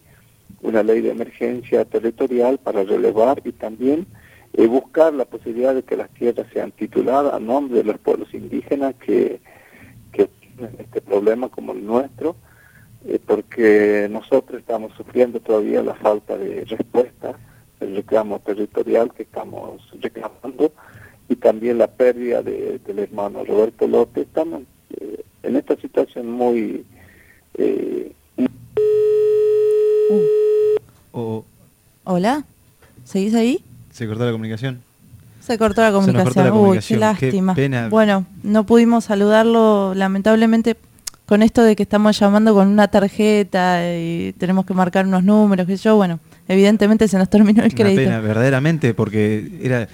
una ley de emergencia territorial para relevar y también eh, buscar la posibilidad de que las tierras sean tituladas a nombre de los pueblos indígenas que, que tienen este problema como el nuestro, eh, porque nosotros estamos sufriendo todavía la falta de respuesta del reclamo territorial que estamos reclamando y también la pérdida de- del hermano Roberto López. Estamos eh, en esta situación muy... eh, O Hola, ¿seguís ahí? se cortó la comunicación. Se cortó la comunicación. cortó la Uy, comunicación. qué Qué lástima. pena. Bueno, no pudimos saludarlo, lamentablemente, con esto de que estamos llamando con una tarjeta y tenemos que marcar unos números, que yo, bueno, evidentemente se nos terminó el Una crédito. pena, verdaderamente, porque era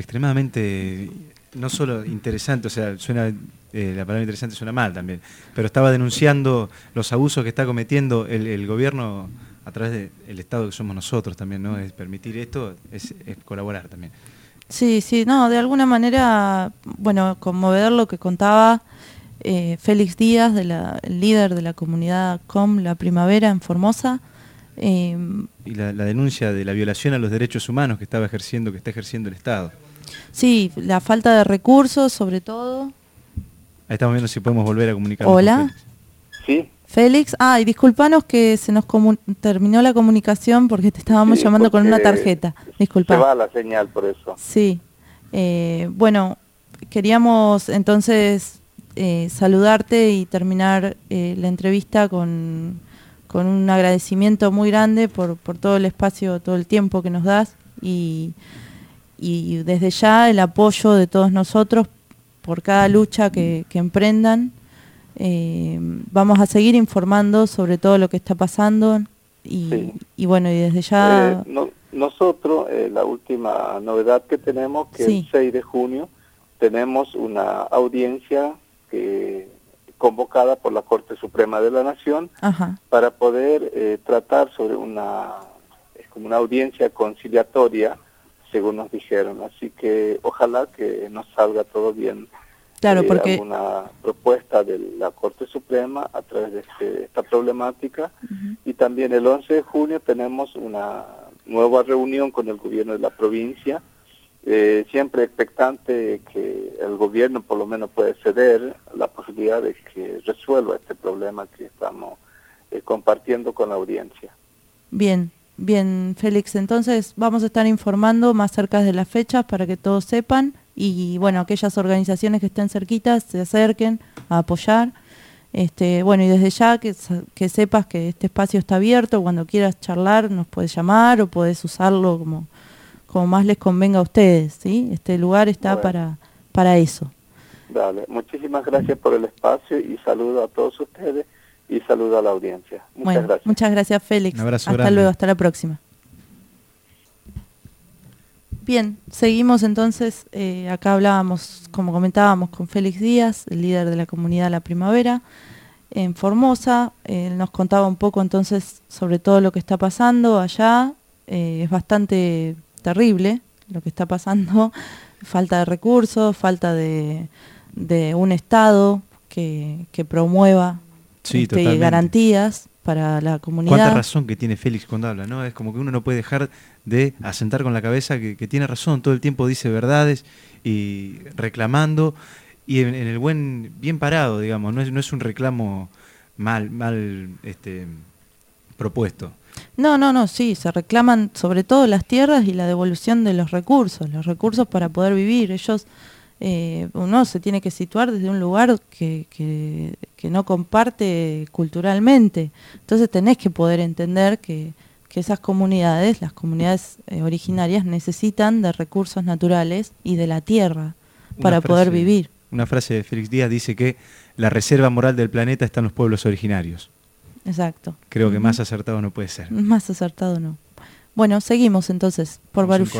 extremadamente, no solo interesante, o sea, suena, eh, la palabra interesante suena mal también, pero estaba denunciando los abusos que está cometiendo el, el gobierno a través del Estado que somos nosotros también, ¿no? Es permitir esto, es, es colaborar también. Sí, sí, no, de alguna manera, bueno, conmovedor lo que contaba eh, Félix Díaz, de la, el líder de la comunidad COM La Primavera en Formosa. Eh, Y la, la denuncia de la violación a los derechos humanos que estaba ejerciendo, que está ejerciendo el Estado. Sí, la falta de recursos, sobre todo. Ahí estamos viendo si podemos volver a comunicarnos. con Hola. Félix. sí, Félix, ah, y disculpanos que se nos comu- terminó la comunicación porque te estábamos Sí, llamando con una tarjeta. se Disculpa. va la señal por eso. Sí. Eh, bueno, queríamos entonces eh, saludarte y terminar eh, la entrevista con, con un agradecimiento muy grande por, por todo el espacio, todo el tiempo que nos das y, y desde ya el apoyo de todos nosotros por cada lucha que, que emprendan. Eh, vamos a seguir informando sobre todo lo que está pasando y, Sí. y bueno, y desde ya... Eh, no- nosotros, eh, la última novedad que tenemos, que Sí. el 6 de junio, tenemos una audiencia que, convocada por la Corte Suprema de la Nación Ajá. para poder eh, tratar sobre una, es como una audiencia conciliatoria, según nos dijeron. Así que ojalá que nos salga todo bien. Claro, eh, porque... alguna propuesta de la Corte Suprema a través de este- esta problemática. Y también el 11 de junio tenemos una nueva reunión con el gobierno de la provincia, eh, siempre expectante que el gobierno por lo menos puede ceder la posibilidad de que resuelva este problema que estamos eh, compartiendo con la audiencia. Bien, bien, Félix. Entonces vamos a estar informando más cerca de las fechas para que todos sepan y bueno, aquellas organizaciones que estén cerquitas se acerquen a apoyar. Este, bueno, y desde ya que, que sepas que este espacio está abierto, cuando quieras charlar nos puedes llamar o puedes usarlo como, como más les convenga a ustedes, ¿sí? Este lugar está Bueno. para, para eso. Dale, muchísimas gracias por el espacio y saludo a todos ustedes y saludo a la audiencia. Muchas bueno, gracias. muchas gracias Félix. Un abrazo hasta grande. luego, hasta la próxima. Bien, seguimos entonces, eh, acá hablábamos, como comentábamos, con Félix Díaz, el líder de la comunidad La Primavera, en Formosa. Él nos contaba un poco entonces sobre todo lo que está pasando allá. Eh, es bastante terrible lo que está pasando. Falta de recursos, falta de, de un Estado que, que promueva Sí, este, garantías para la comunidad. Cuánta razón que tiene Félix cuando habla, ¿no? Es como que uno no puede dejar de asentar con la cabeza que, que tiene razón, todo el tiempo dice verdades y reclamando y en, en el buen, bien parado, digamos, no es, no es un reclamo mal, mal este, propuesto. No, no, no, sí, se reclaman sobre todo las tierras y la devolución de los recursos, los recursos para poder vivir. Ellos, eh, uno se tiene que situar desde un lugar que, que, que no comparte culturalmente. Entonces tenés que poder entender que, que esas comunidades, las comunidades eh, originarias, necesitan de recursos naturales y de la tierra Una para poder vivir. Una frase de Félix Díaz dice que la reserva moral del planeta está en los pueblos originarios. Exacto. Creo que más acertado no puede ser. Más acertado no. Bueno, seguimos entonces por Baruch.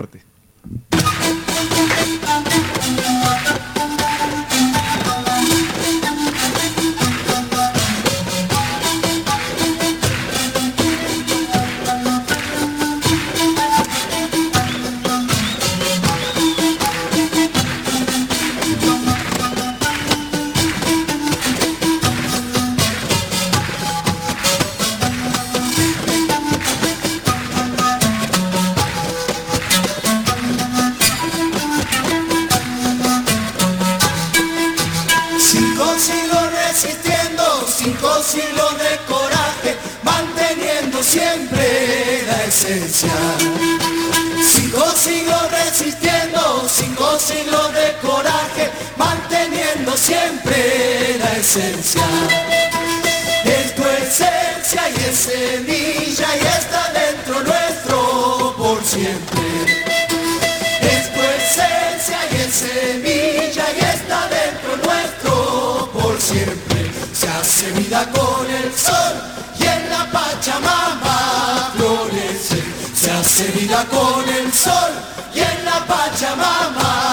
Cinco siglos resistiendo, cinco siglos de coraje, manteniendo siempre la esencia. Es tu esencia y es semilla y está dentro nuestro por siempre. Vida con el sol y en la Pachamama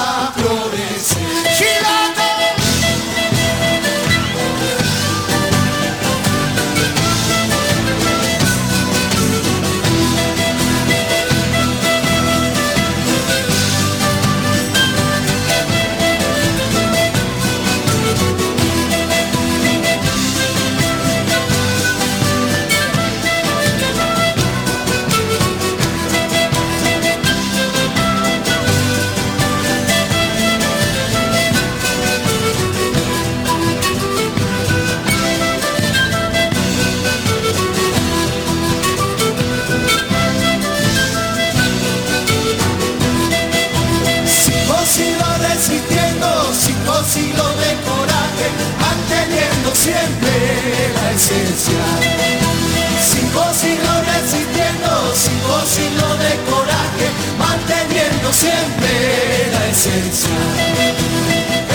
siempre la esencia.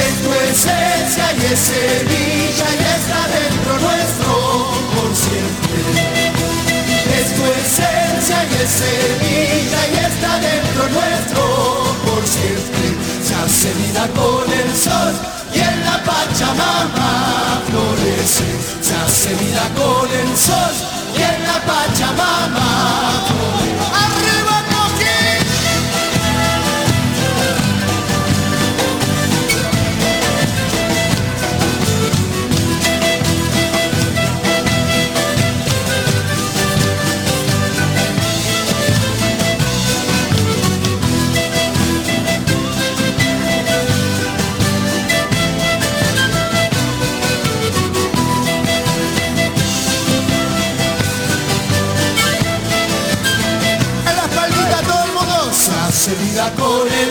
Es tu esencia y es semilla y está dentro nuestro por siempre. Es tu esencia y es semilla y está dentro nuestro por siempre. Se hace vida con el sol y en la Pachamama florece. Se hace vida con el sol y en la Pachamama florece.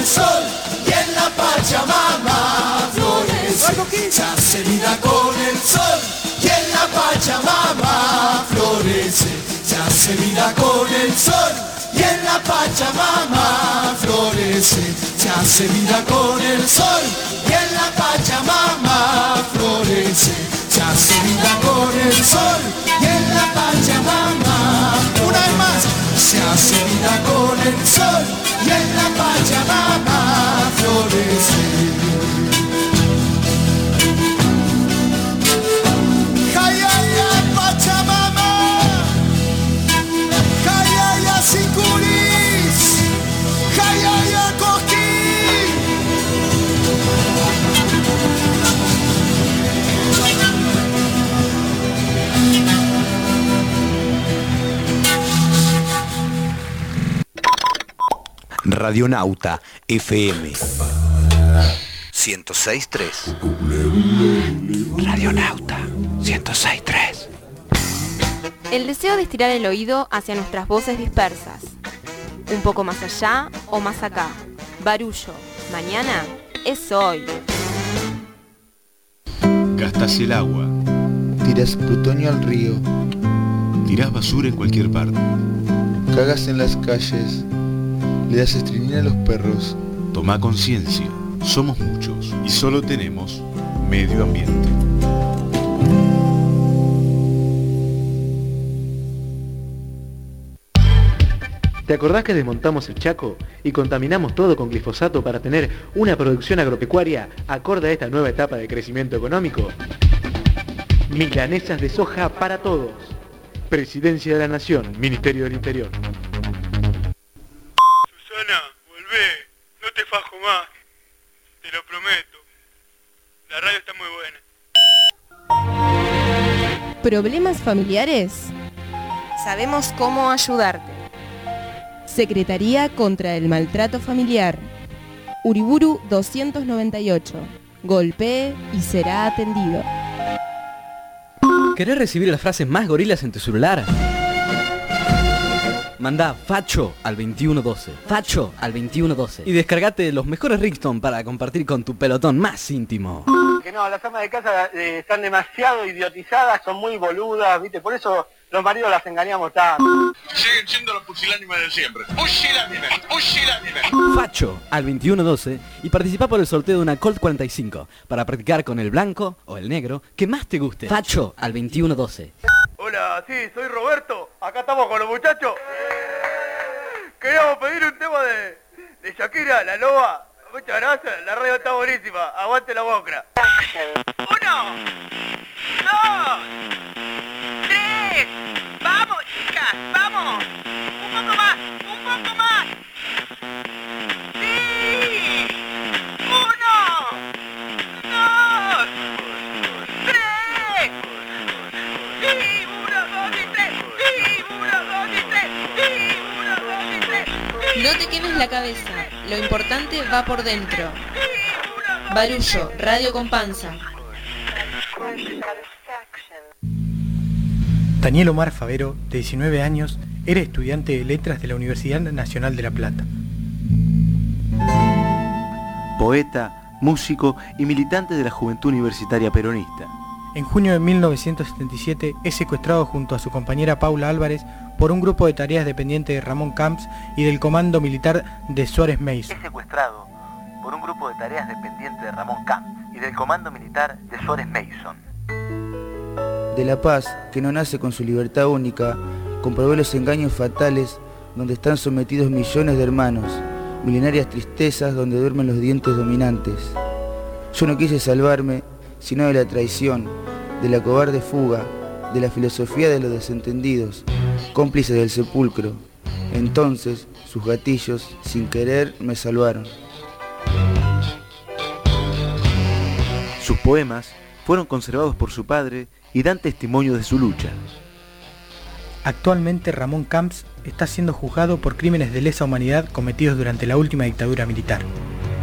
El sol y en la Pachamama florece. Se hace vida con el sol y en la Pachamama florece. Se hace vida con el sol y en la Pachamama florece. Se hace vida con el sol y en la Pachamama florece. Se hace vida con el sol y en la Pachamama. Una vez más. Se hace vida con el sol y en la Pachamama florece. Radionauta FM 106.3 Radionauta 106.3 El deseo de estirar el oído hacia nuestras voces dispersas. Un poco más allá o más acá. Barullo. Mañana es hoy. Gastás el agua, Tiras plutonio al río, tirás basura en cualquier parte. cagas en las calles, le das estrinina a los perros. Toma conciencia, somos muchos y solo tenemos medio ambiente. ¿Te acordás que desmontamos el Chaco y contaminamos todo con glifosato para tener una producción agropecuaria acorde a esta nueva etapa de crecimiento económico? Milanesas de soja para todos. Presidencia de la Nación, Ministerio del Interior. No te fajo más. Te lo prometo. La radio está muy buena. ¿Problemas familiares? Sabemos cómo ayudarte. Secretaría contra el Maltrato Familiar. Uriburu 298. Golpee y será atendido. ¿Querés recibir las frases más gorilas en tu celular? Mandá Facho al 2112. Facho al 2112. Y descargate los mejores Rickstone para compartir con tu pelotón más íntimo. Que no, las amas de casa eh, están demasiado idiotizadas, son muy boludas, ¿viste? Por eso los maridos las engañamos tanto. Siguen siendo los pusilánimes de siempre. Pusilánimes, pusilánimes. Facho al 2112 y participa por el sorteo de una Colt 45 para practicar con el blanco o el negro que más te guste. Facho al 2112. Hola, sí, soy Roberto. Acá estamos con los muchachos. Queríamos pedir un tema de, de Shakira, la loba. Muchas gracias, la radio está buenísima. Aguante la boca. ¡Uno! ¡Dos! ¡Tres! ¡Vamos, chicas! ¡Vamos! ¡Un poco más! ¡Un poco más! ¡Sí! ¡Uno! ¡Dos! ¡Tres! ¡Sí! ¡Uno, dos y tres! ¡Sí! ¡Uno, dos y tres! ¡Sí! ¡Uno, dos y tres! No te quemes la cabeza, lo importante va por dentro. Barullo, radio con panza. Daniel Omar Favero, de 19 años, era estudiante de letras de la Universidad Nacional de La Plata. Poeta, músico y militante de la Juventud Universitaria Peronista. En junio de 1977 es secuestrado junto a su compañera Paula Álvarez por un grupo de tareas dependiente de Ramón Camps y del Comando Militar de Suárez Mason. Es secuestrado por un grupo de tareas dependiente de Ramón Camps y del Comando Militar de Suárez Mason. De la paz, que no nace con su libertad única, comprobé los engaños fatales donde están sometidos millones de hermanos, milenarias tristezas donde duermen los dientes dominantes. Yo no quise salvarme, sino de la traición, de la cobarde fuga, de la filosofía de los desentendidos, cómplices del sepulcro. Entonces, sus gatillos, sin querer, me salvaron. Sus poemas fueron conservados por su padre y dan testimonio de su lucha. Actualmente Ramón Camps está siendo juzgado por crímenes de lesa humanidad cometidos durante la última dictadura militar.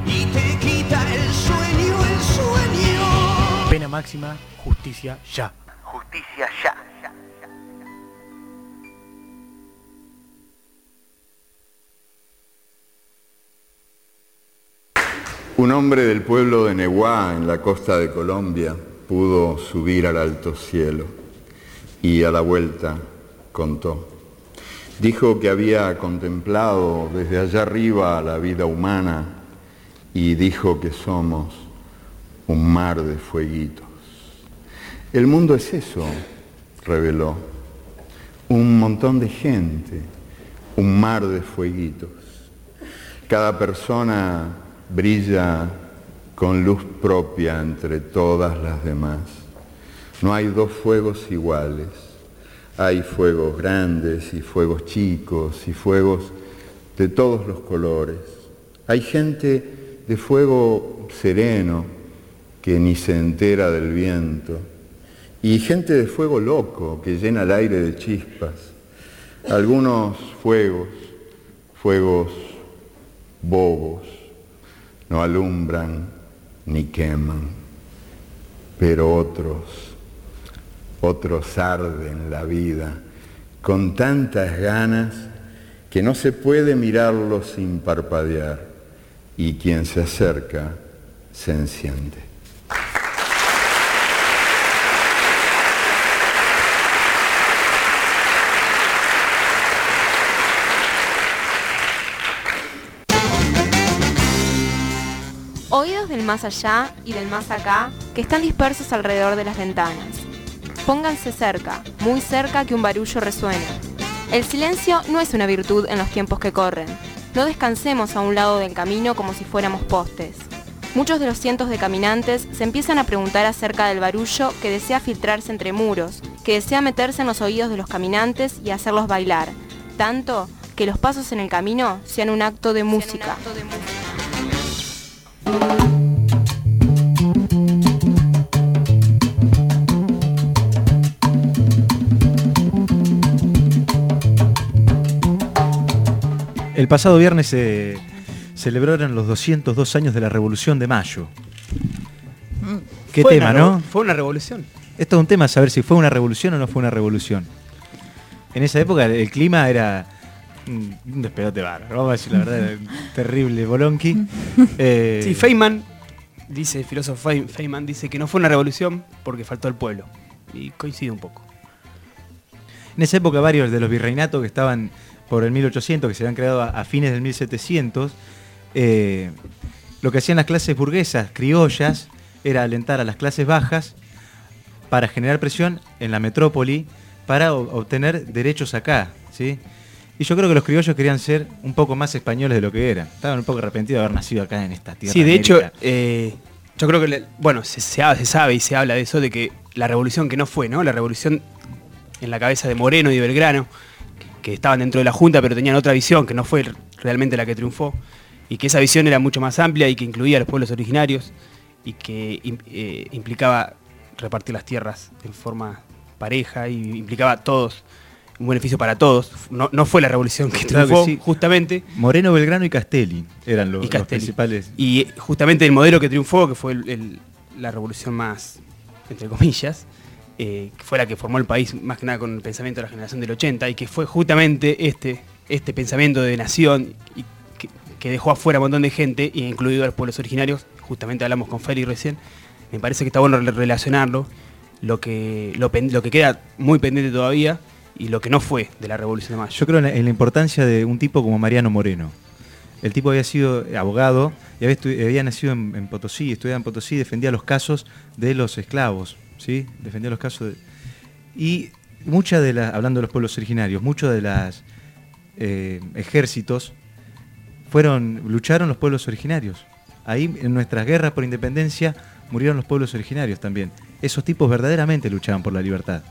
Y te quita el sueño, el sueño. Pena máxima, justicia ya. Justicia ya. Un hombre del pueblo de Neguá, en la costa de Colombia, pudo subir al alto cielo y a la vuelta contó. Dijo que había contemplado desde allá arriba la vida humana y dijo que somos un mar de fueguitos. El mundo es eso, reveló. Un montón de gente, un mar de fueguitos. Cada persona brilla con luz propia entre todas las demás. No hay dos fuegos iguales. Hay fuegos grandes y fuegos chicos y fuegos de todos los colores. Hay gente de fuego sereno que ni se entera del viento y gente de fuego loco que llena el aire de chispas. Algunos fuegos, fuegos bobos, no alumbran ni queman, pero otros, otros arden la vida con tantas ganas que no se puede mirarlos sin parpadear y quien se acerca se enciende. Más allá y del más acá que están dispersos alrededor de las ventanas. Pónganse cerca, muy cerca que un barullo resuene. El silencio no es una virtud en los tiempos que corren. No descansemos a un lado del camino como si fuéramos postes. Muchos de los cientos de caminantes se empiezan a preguntar acerca del barullo que desea filtrarse entre muros, que desea meterse en los oídos de los caminantes y hacerlos bailar, tanto que los pasos en el camino sean un acto de música. El pasado viernes se celebraron los 202 años de la Revolución de Mayo. Qué Fue tema, una ¿no? Fue una revolución. Esto es un tema saber si fue una revolución o no fue una revolución. En esa época el clima era un, un despelote bárbaro. Vamos a decir la verdad, terrible Bolonqui. Eh, Sí, Feynman, dice el filósofo Fey- Feynman, dice que no fue una revolución porque faltó el pueblo. Y coincide un poco. En esa época varios de los virreinatos que estaban por el 1800, que se habían creado a, a fines del 1700, eh, lo que hacían las clases burguesas, criollas, era alentar a las clases bajas para generar presión en la metrópoli para obtener derechos acá, ¿sí? Y yo creo que los criollos querían ser un poco más españoles de lo que eran. Estaban un poco arrepentidos de haber nacido acá en esta tierra. Sí, de hecho, eh, yo creo que, le- bueno, se, se ha- se sabe y se habla de eso, de que la revolución que no fue, ¿no? La revolución en la cabeza de Moreno y de Belgrano, que estaban dentro de la Junta pero tenían otra visión, que no fue realmente la que triunfó, y que esa visión era mucho más amplia y que incluía a los pueblos originarios y que eh, implicaba repartir las tierras en forma pareja y implicaba a todos, un beneficio para todos. No, no fue la revolución que Claro que triunfó, sí. justamente. Moreno, Belgrano y Castelli eran los, Y los principales. Y justamente el modelo que triunfó, que fue el- el- la revolución más, entre comillas, eh, fue la que formó el país más que nada con el pensamiento de la generación del 80, y que fue justamente este, este pensamiento de nación que, que dejó afuera un montón de gente, incluido a los pueblos originarios, justamente hablamos con Feli recién, me parece que está bueno re- relacionarlo, lo que, lo, que queda muy pendiente todavía y lo que no fue de la Revolución de Mayo. Yo creo en la, importancia de un tipo como Mariano Moreno. El tipo había sido abogado y había, nacido en, en Potosí, estudiaba en Potosí defendía los casos de los esclavos, ¿sí? Defendía los casos. Y muchas de las, hablando de los pueblos originarios, muchos de los ejércitos fueron, lucharon los pueblos originarios. Ahí en nuestras guerras por independencia murieron los pueblos originarios también. Esos tipos verdaderamente luchaban por la libertad.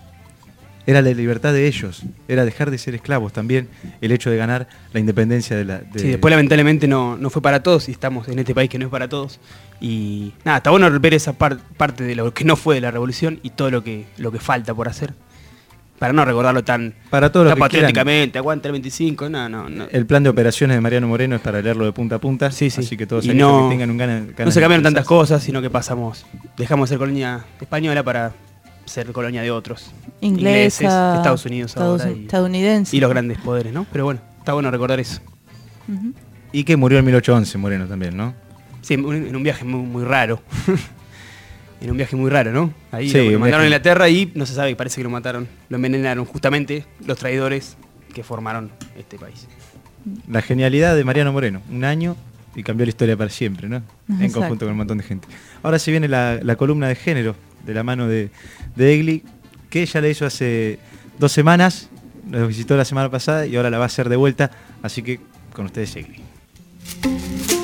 Era la libertad de ellos, era dejar de ser esclavos también el hecho de ganar la independencia de la... de- Sí, después lamentablemente no, no fue para todos y estamos en este país que no es para todos. Y nada, está bueno ver esa par- parte de lo que no fue de la revolución y todo lo que, lo que falta por hacer. Para no recordarlo tan, Para todo tan patrióticamente, aguanta el 25, no, no, no. El plan de operaciones de Mariano Moreno es para leerlo de punta a punta, Sí, sí. así que todos Y no, que tengan un gana, no ganas se de cambiaron tantas cosas, sino que pasamos, dejamos de ser colonia española para ser colonia de otros. Inglesa, ingleses, Estados Unidos Estados- ahora y- estadounidense. Y los grandes poderes, ¿no? Pero bueno, está bueno recordar eso. Y que murió en 1811 Moreno también, ¿no? Sí, en un, viaje muy, muy raro. en un viaje muy raro, ¿no? Ahí Sí, lo, mandaron a Inglaterra y no se sabe, parece que lo mataron, lo envenenaron justamente los traidores que formaron este país. La genialidad de Mariano Moreno, un año y cambió la historia para siempre, ¿no? En conjunto con un montón de gente. Ahora se viene la, la columna de género, de la mano de, de Egli, que ella la hizo hace dos semanas, nos visitó la semana pasada y ahora la va a hacer de vuelta, así que con ustedes Egli.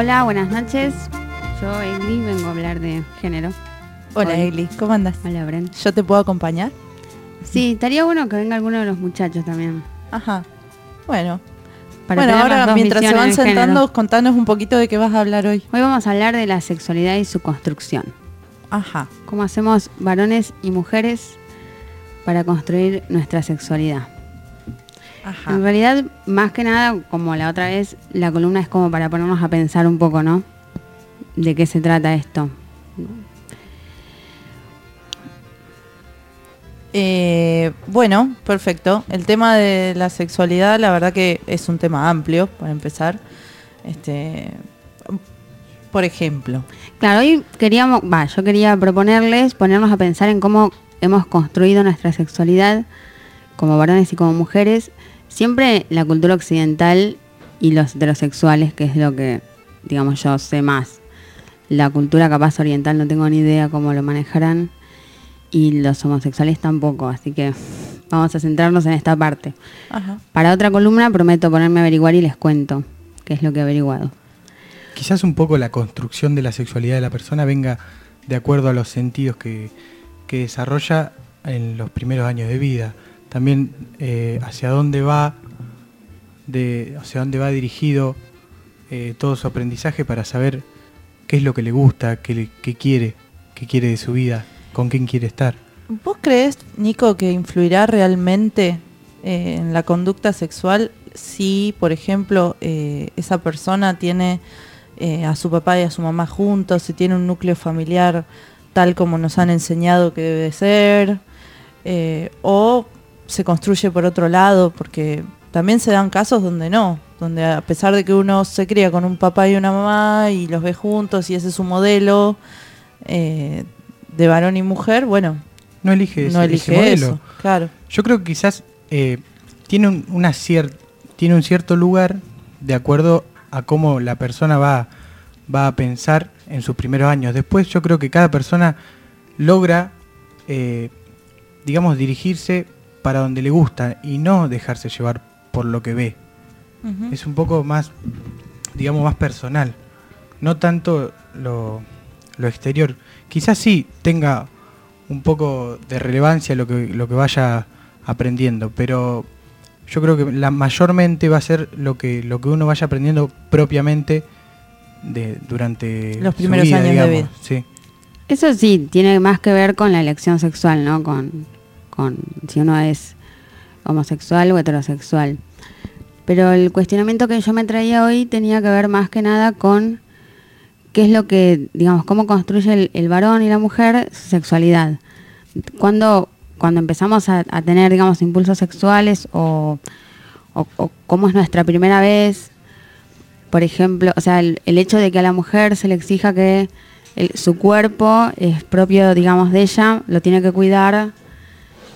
Hola, buenas noches. Yo, Egli, vengo a hablar de género. Hola, Hoy. Egli, ¿cómo andas? Hola, Bren. ¿Yo te puedo acompañar? Sí, estaría bueno que venga alguno de los muchachos también. Ajá. Bueno. Para bueno, ahora mientras se van sentando, contanos un poquito de qué vas a hablar hoy. Hoy vamos a hablar de la sexualidad y su construcción. Ajá. Cómo hacemos varones y mujeres para construir nuestra sexualidad. Ajá. En realidad, más que nada, como la otra vez, la columna es como para ponernos a pensar un poco, ¿no? De qué se trata esto. Eh, bueno, perfecto. El tema de la sexualidad, la verdad que es un tema amplio, para empezar. Este, por ejemplo. Claro, hoy queríamos, va, yo quería proponerles ponernos a pensar en cómo hemos construido nuestra sexualidad como varones y como mujeres, siempre la cultura occidental y los heterosexuales, que es lo que, digamos, yo sé más. La cultura capaz oriental no tengo ni idea cómo lo manejarán y los homosexuales tampoco, así que vamos a centrarnos en esta parte. Ajá. Para otra columna prometo ponerme a averiguar y les cuento qué es lo que he averiguado. Quizás un poco la construcción de la sexualidad de la persona venga de acuerdo a los sentidos que, que desarrolla en los primeros años de vida. También eh, hacia dónde va, de, hacia dónde va dirigido eh, todo su aprendizaje para saber qué es lo que le gusta, qué, qué quiere, qué quiere de su vida, con quién quiere estar. ¿Vos crees, Nico, que influirá realmente eh, en la conducta sexual si, por ejemplo, esa persona tiene a su papá y a su mamá juntos, si tiene un núcleo familiar tal como nos han enseñado que debe ser, eh, o se construye por otro lado, porque también se dan casos donde no, donde a pesar de que uno se cría con un papá y una mamá y los ve juntos y ese es su modelo eh, de varón y mujer, bueno, No elige ese, no ese elige modelo. eso, claro. Yo creo que quizás eh, tiene, un, una cier- tiene un cierto lugar de acuerdo a cómo la persona va, va a pensar en sus primeros años. Después yo creo que cada persona logra, eh, digamos, dirigirse para donde le gusta y no dejarse llevar por lo que ve. Es un poco más, digamos, más personal. No tanto lo, lo exterior. Quizás sí tenga un poco de relevancia lo que, lo que vaya aprendiendo, pero yo creo que la mayormente va a ser lo que, lo que uno vaya aprendiendo propiamente de, durante Los su primeros vida, años de digamos. vida. Sí. Eso sí, tiene más que ver con la elección sexual, ¿no? Con, con si uno es homosexual o heterosexual. Pero el cuestionamiento que yo me traía hoy tenía que ver más que nada con qué es lo que, digamos, cómo construye el, varón y la mujer su sexualidad. Cuando, cuando empezamos a, a tener, digamos, impulsos sexuales o, cómo es nuestra primera vez, por ejemplo, o sea, el, el hecho de que a la mujer se le exija que su cuerpo es propio, digamos, de ella, lo tiene que cuidar,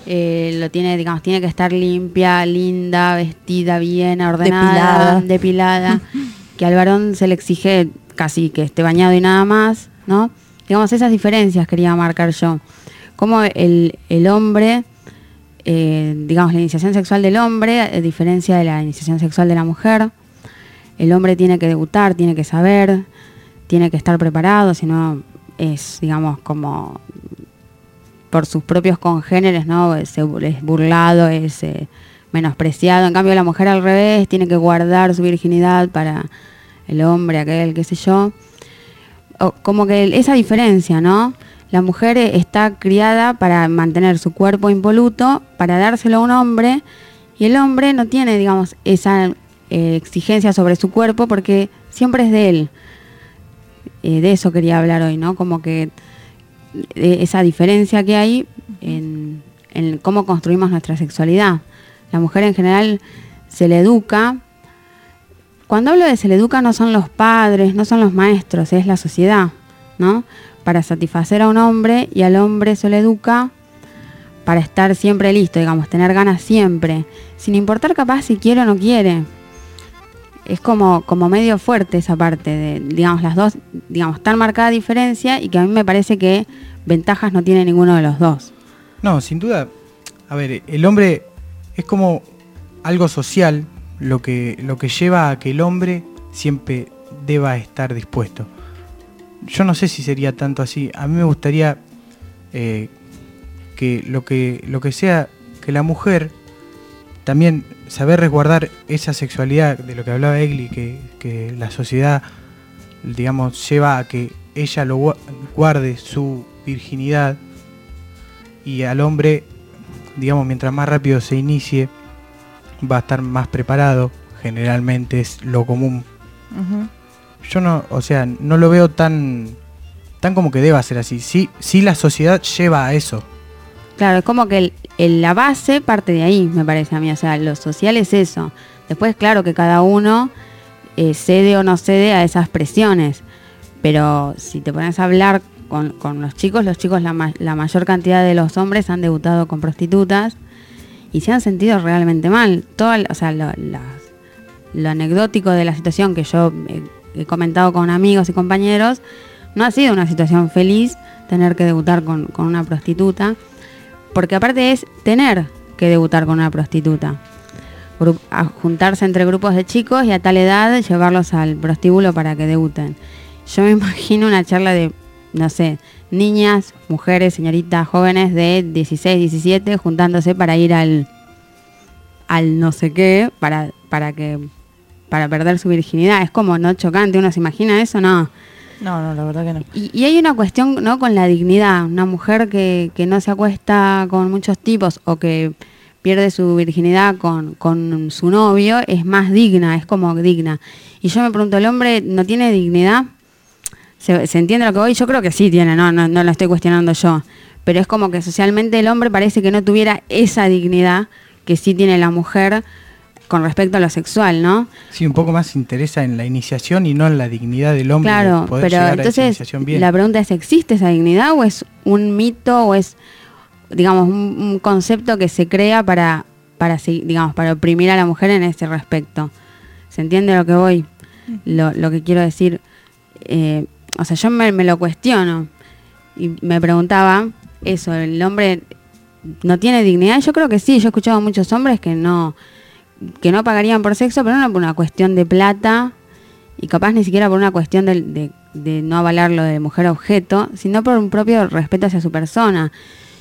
eh, lo tiene, digamos, tiene que estar limpia, linda, vestida bien, ordenada, Depilada. depilada, que al varón se le exige casi que esté bañado y nada más, ¿no? Digamos, esas diferencias quería marcar yo. Como el, el hombre, eh, digamos, la iniciación sexual del hombre, a diferencia de la iniciación sexual de la mujer, el hombre tiene que debutar, tiene que saber, tiene que estar preparado, si no es, digamos, como por sus propios congéneres, ¿no? Es, es burlado, es eh, menospreciado. En cambio, la mujer al revés tiene que guardar su virginidad para el hombre, aquel, qué sé yo. Como que esa diferencia, ¿no? La mujer eh, está criada para mantener su cuerpo impoluto, para dárselo a un hombre, y el hombre no tiene, digamos, esa eh, exigencia sobre su cuerpo porque siempre es de él. De eso quería hablar hoy, ¿no? Como que esa diferencia que hay en, en cómo construimos nuestra sexualidad. La mujer en general se le educa. Cuando hablo de se le educa no son los padres, no son los maestros, es la sociedad, ¿no? Para satisfacer a un hombre y al hombre se le educa para estar siempre listo, digamos, tener ganas siempre, sin importar capaz si quiere o no quiere. Es como, como medio fuerte esa parte de, digamos, las dos, digamos, tan marcada diferencia y que a mí me parece que ventajas no tiene ninguno de los dos. No, sin duda. A ver, el hombre es como algo social lo que, lo que lleva a que el hombre siempre deba estar dispuesto. Yo no sé si sería tanto así. A mí me gustaría eh, que lo que lo que sea que la mujer también saber resguardar esa sexualidad de lo que hablaba Egli, que, que la sociedad, digamos, lleva a que ella lo gua- guarde su virginidad y al hombre, digamos, mientras más rápido se inicie, va a estar más preparado, generalmente es lo común. Yo no, o sea, no lo veo tan tan como que deba ser así. Sí, sí la sociedad lleva a eso. Claro, es como que el- la base parte de ahí, me parece a mí. O sea, lo social es eso. Después, claro que cada uno eh, cede o no cede a esas presiones. Pero si te pones a hablar con, los chicos, los chicos, la, ma- la mayor cantidad de los hombres han debutado con prostitutas y se han sentido realmente mal. Todo, o sea, lo, lo anecdótico de la situación que yo eh, he comentado con amigos y compañeros, no ha sido una situación feliz tener que debutar con una prostituta, porque aparte es tener que debutar con una prostituta. A juntarse entre grupos de chicos y a tal edad llevarlos al prostíbulo para que debuten. Yo me imagino una charla de, no sé, niñas, mujeres, señoritas, jóvenes de 16, 17 juntándose para ir al al no sé qué para, para que para perder su virginidad. Es como no chocante, uno se imagina eso, no. No, no, la verdad que no. Y, hay una cuestión ¿no? con la dignidad. Una mujer que, que no se acuesta con muchos tipos o que pierde su virginidad con, con su novio es más digna, es como digna. Y yo me pregunto, ¿el hombre no tiene dignidad? ¿Se, se entiende lo que voy? Yo creo que sí tiene, no, no, no lo estoy cuestionando yo. Pero es como que socialmente el hombre parece que no tuviera esa dignidad que sí tiene la mujer con respecto a lo sexual, ¿no? Sí, un poco más se interesa en la iniciación y no en la dignidad del hombre. de Claro, poder pero llegar a esa entonces iniciación bien. la pregunta es, ¿existe esa dignidad o es un mito o es, digamos, un, un concepto que se crea para, para, digamos, para oprimir a la mujer en ese respecto? ¿Se entiende lo que voy? Lo, lo que quiero decir, eh, o sea, yo me, me lo cuestiono y me preguntaba eso, ¿el hombre no tiene dignidad? Yo creo que sí, yo he escuchado a muchos hombres que no que no pagarían por sexo, pero no por una cuestión de plata y capaz ni siquiera por una cuestión de, de- de no avalarlo de mujer objeto, sino por un propio respeto hacia su persona.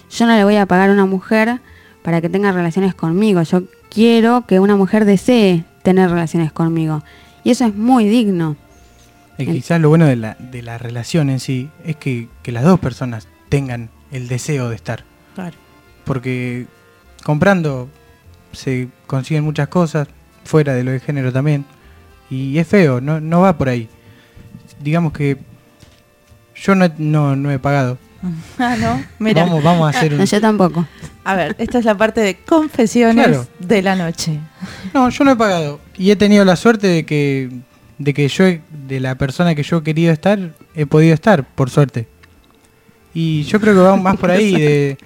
Yo no le voy a pagar a una mujer para que tenga relaciones conmigo. Yo quiero que una mujer desee tener relaciones conmigo. Y eso es muy digno. Y quizás lo bueno de la, de la relación en sí es que, que las dos personas tengan el deseo de estar. Claro. Porque comprando se consiguen muchas cosas, fuera de lo de género también. Y es feo, no, no va por ahí. Digamos que yo no, he- no, no he pagado. Ah, no, mira. Vamos, vamos a hacer un... No, yo tampoco. A ver, esta es la parte de confesiones Claro. de la noche. No, yo no he pagado. Y he tenido la suerte de que, de que yo, he- de la persona que yo he querido estar, he podido estar, por suerte. Y yo creo que va más por ahí de...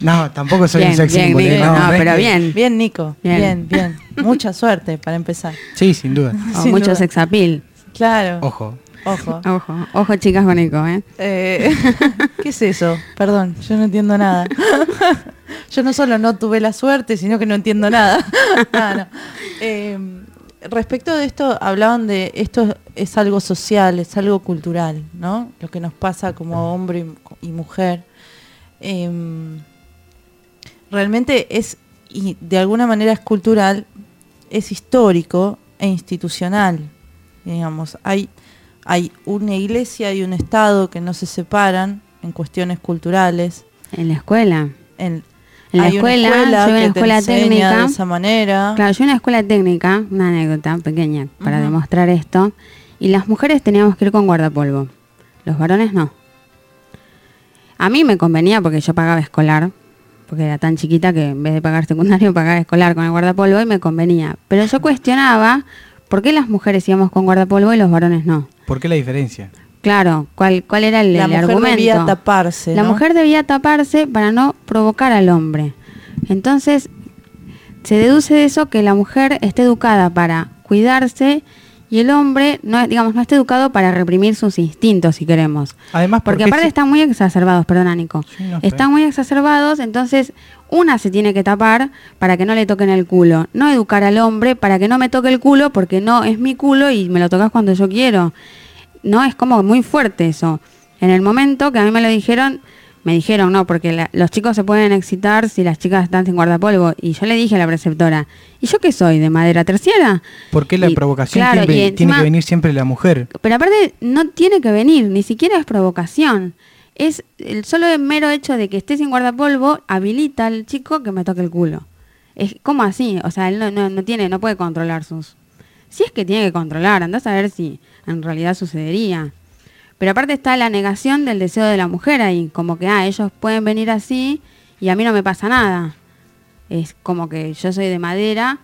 No, tampoco soy Bien, un sex bien, symbol, ¿eh? Nico, no, pero bien. Bien, Nico. Bien. Bien, bien. Mucha suerte para empezar. Sí, sin duda. O Sin mucho duda. sex appeal. Claro. Ojo. Ojo. Ojo, ojo chicas con Nico, ¿eh? Eh, ¿Qué es eso? Perdón, yo no entiendo nada. yo no solo no tuve la suerte, sino que no entiendo nada. Ah, no. Eh, respecto de esto, hablaban de esto es algo social, es algo cultural, ¿no? Lo que nos pasa como hombre y, y mujer. Em, realmente es, y de alguna manera es cultural, es histórico e institucional. Digamos, hay, hay una iglesia y un Estado que no se separan en cuestiones culturales. En la escuela. En, En la una escuela, yo en la escuela técnica. de esa manera. Claro, yo en una escuela técnica, una anécdota pequeña para demostrar esto, y las mujeres teníamos que ir con guardapolvo, los varones no. A mí me convenía porque yo pagaba escolar, porque era tan chiquita que en vez de pagar secundario pagaba escolar con el guardapolvo y me convenía. Pero yo cuestionaba por qué las mujeres íbamos con guardapolvo y los varones no. ¿Por qué la diferencia? Claro, ¿cuál, cuál era el, La el mujer argumento? debía taparse, La mujer debía taparse para no provocar al hombre. Entonces, se deduce de eso que la mujer esté educada para cuidarse y el hombre, no, digamos, no está educado para reprimir sus instintos, si queremos. Además, Porque porque aparte si- están muy exacerbados, perdona Nico. no, están muy exacerbados, entonces una se tiene que tapar para que no le toquen el culo. No educar al hombre para que no me toque el culo porque no es mi culo y me lo tocas cuando yo quiero. No, es como muy fuerte eso. En el momento que a mí me lo dijeron, me dijeron, no, porque la- los chicos se pueden excitar si las chicas están sin guardapolvo. Y yo le dije a la preceptora, ¿y yo qué soy? ¿De madera terciaria? ¿Por qué la Y- provocación claro, siempre- tiene que venir siempre la mujer? Pero aparte no tiene que venir, ni siquiera es provocación. Es el solo mero hecho de que esté sin guardapolvo habilita al chico que me toque el culo. Es como así, o sea, él no, no, no tiene, no puede controlar sus. Si es que tiene que controlar, andás a ver si en realidad sucedería. Pero aparte está la negación del deseo de la mujer ahí, como que ah, ellos pueden venir así y a mí no me pasa nada. Es como que yo soy de madera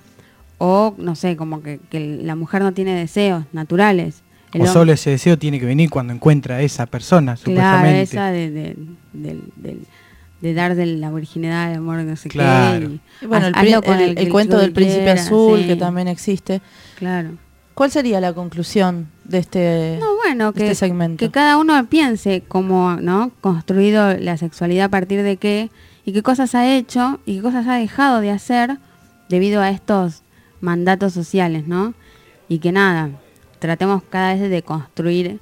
o no sé, como que, que la mujer no tiene deseos naturales. El O solo ese deseo tiene que venir cuando encuentra a esa persona, Claro, supuestamente. esa de, de, dar de la virginidad, el amor, no sé Claro. qué. Y bueno, el, el- el cuento del príncipe quiera, azul, sí. que también existe. Claro. ¿Cuál sería la conclusión de este, No, bueno, de que, este que cada uno piense cómo, ¿no? Construido la sexualidad a partir de qué y qué cosas ha hecho y qué cosas ha dejado de hacer debido a estos mandatos sociales, ¿no? Y que nada, tratemos cada vez de construir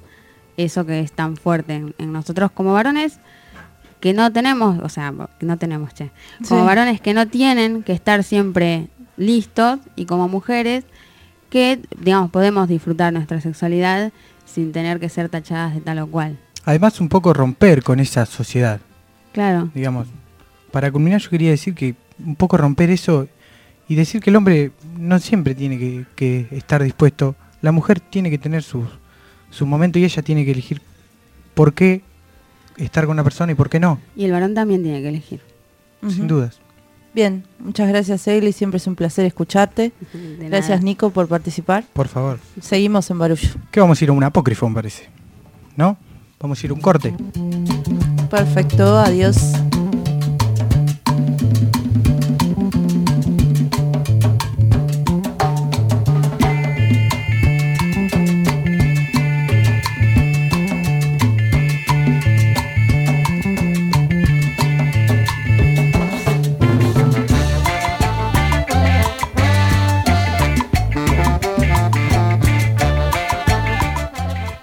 eso que es tan fuerte en, en nosotros como varones que no tenemos, o sea, que no tenemos, che, como Sí. varones que no tienen que estar siempre listos y como mujeres que, digamos, podemos disfrutar nuestra sexualidad sin tener que ser tachadas de tal o cual. Además, un poco romper con esa sociedad. Claro. Digamos, para culminar yo quería decir que un poco romper eso y decir que el hombre no siempre tiene que, que estar dispuesto. La mujer tiene que tener su, su momento y ella tiene que elegir por qué estar con una persona y por qué no, Y el varón también tiene que elegir. sin dudas. Bien, muchas gracias Egli, siempre es un placer escucharte. De Gracias nada. Nico por participar. Por favor. Seguimos en Barullo. ¿Qué vamos a ir a un apócrifo, me parece? ¿No? Vamos a ir a un corte. Perfecto, adiós.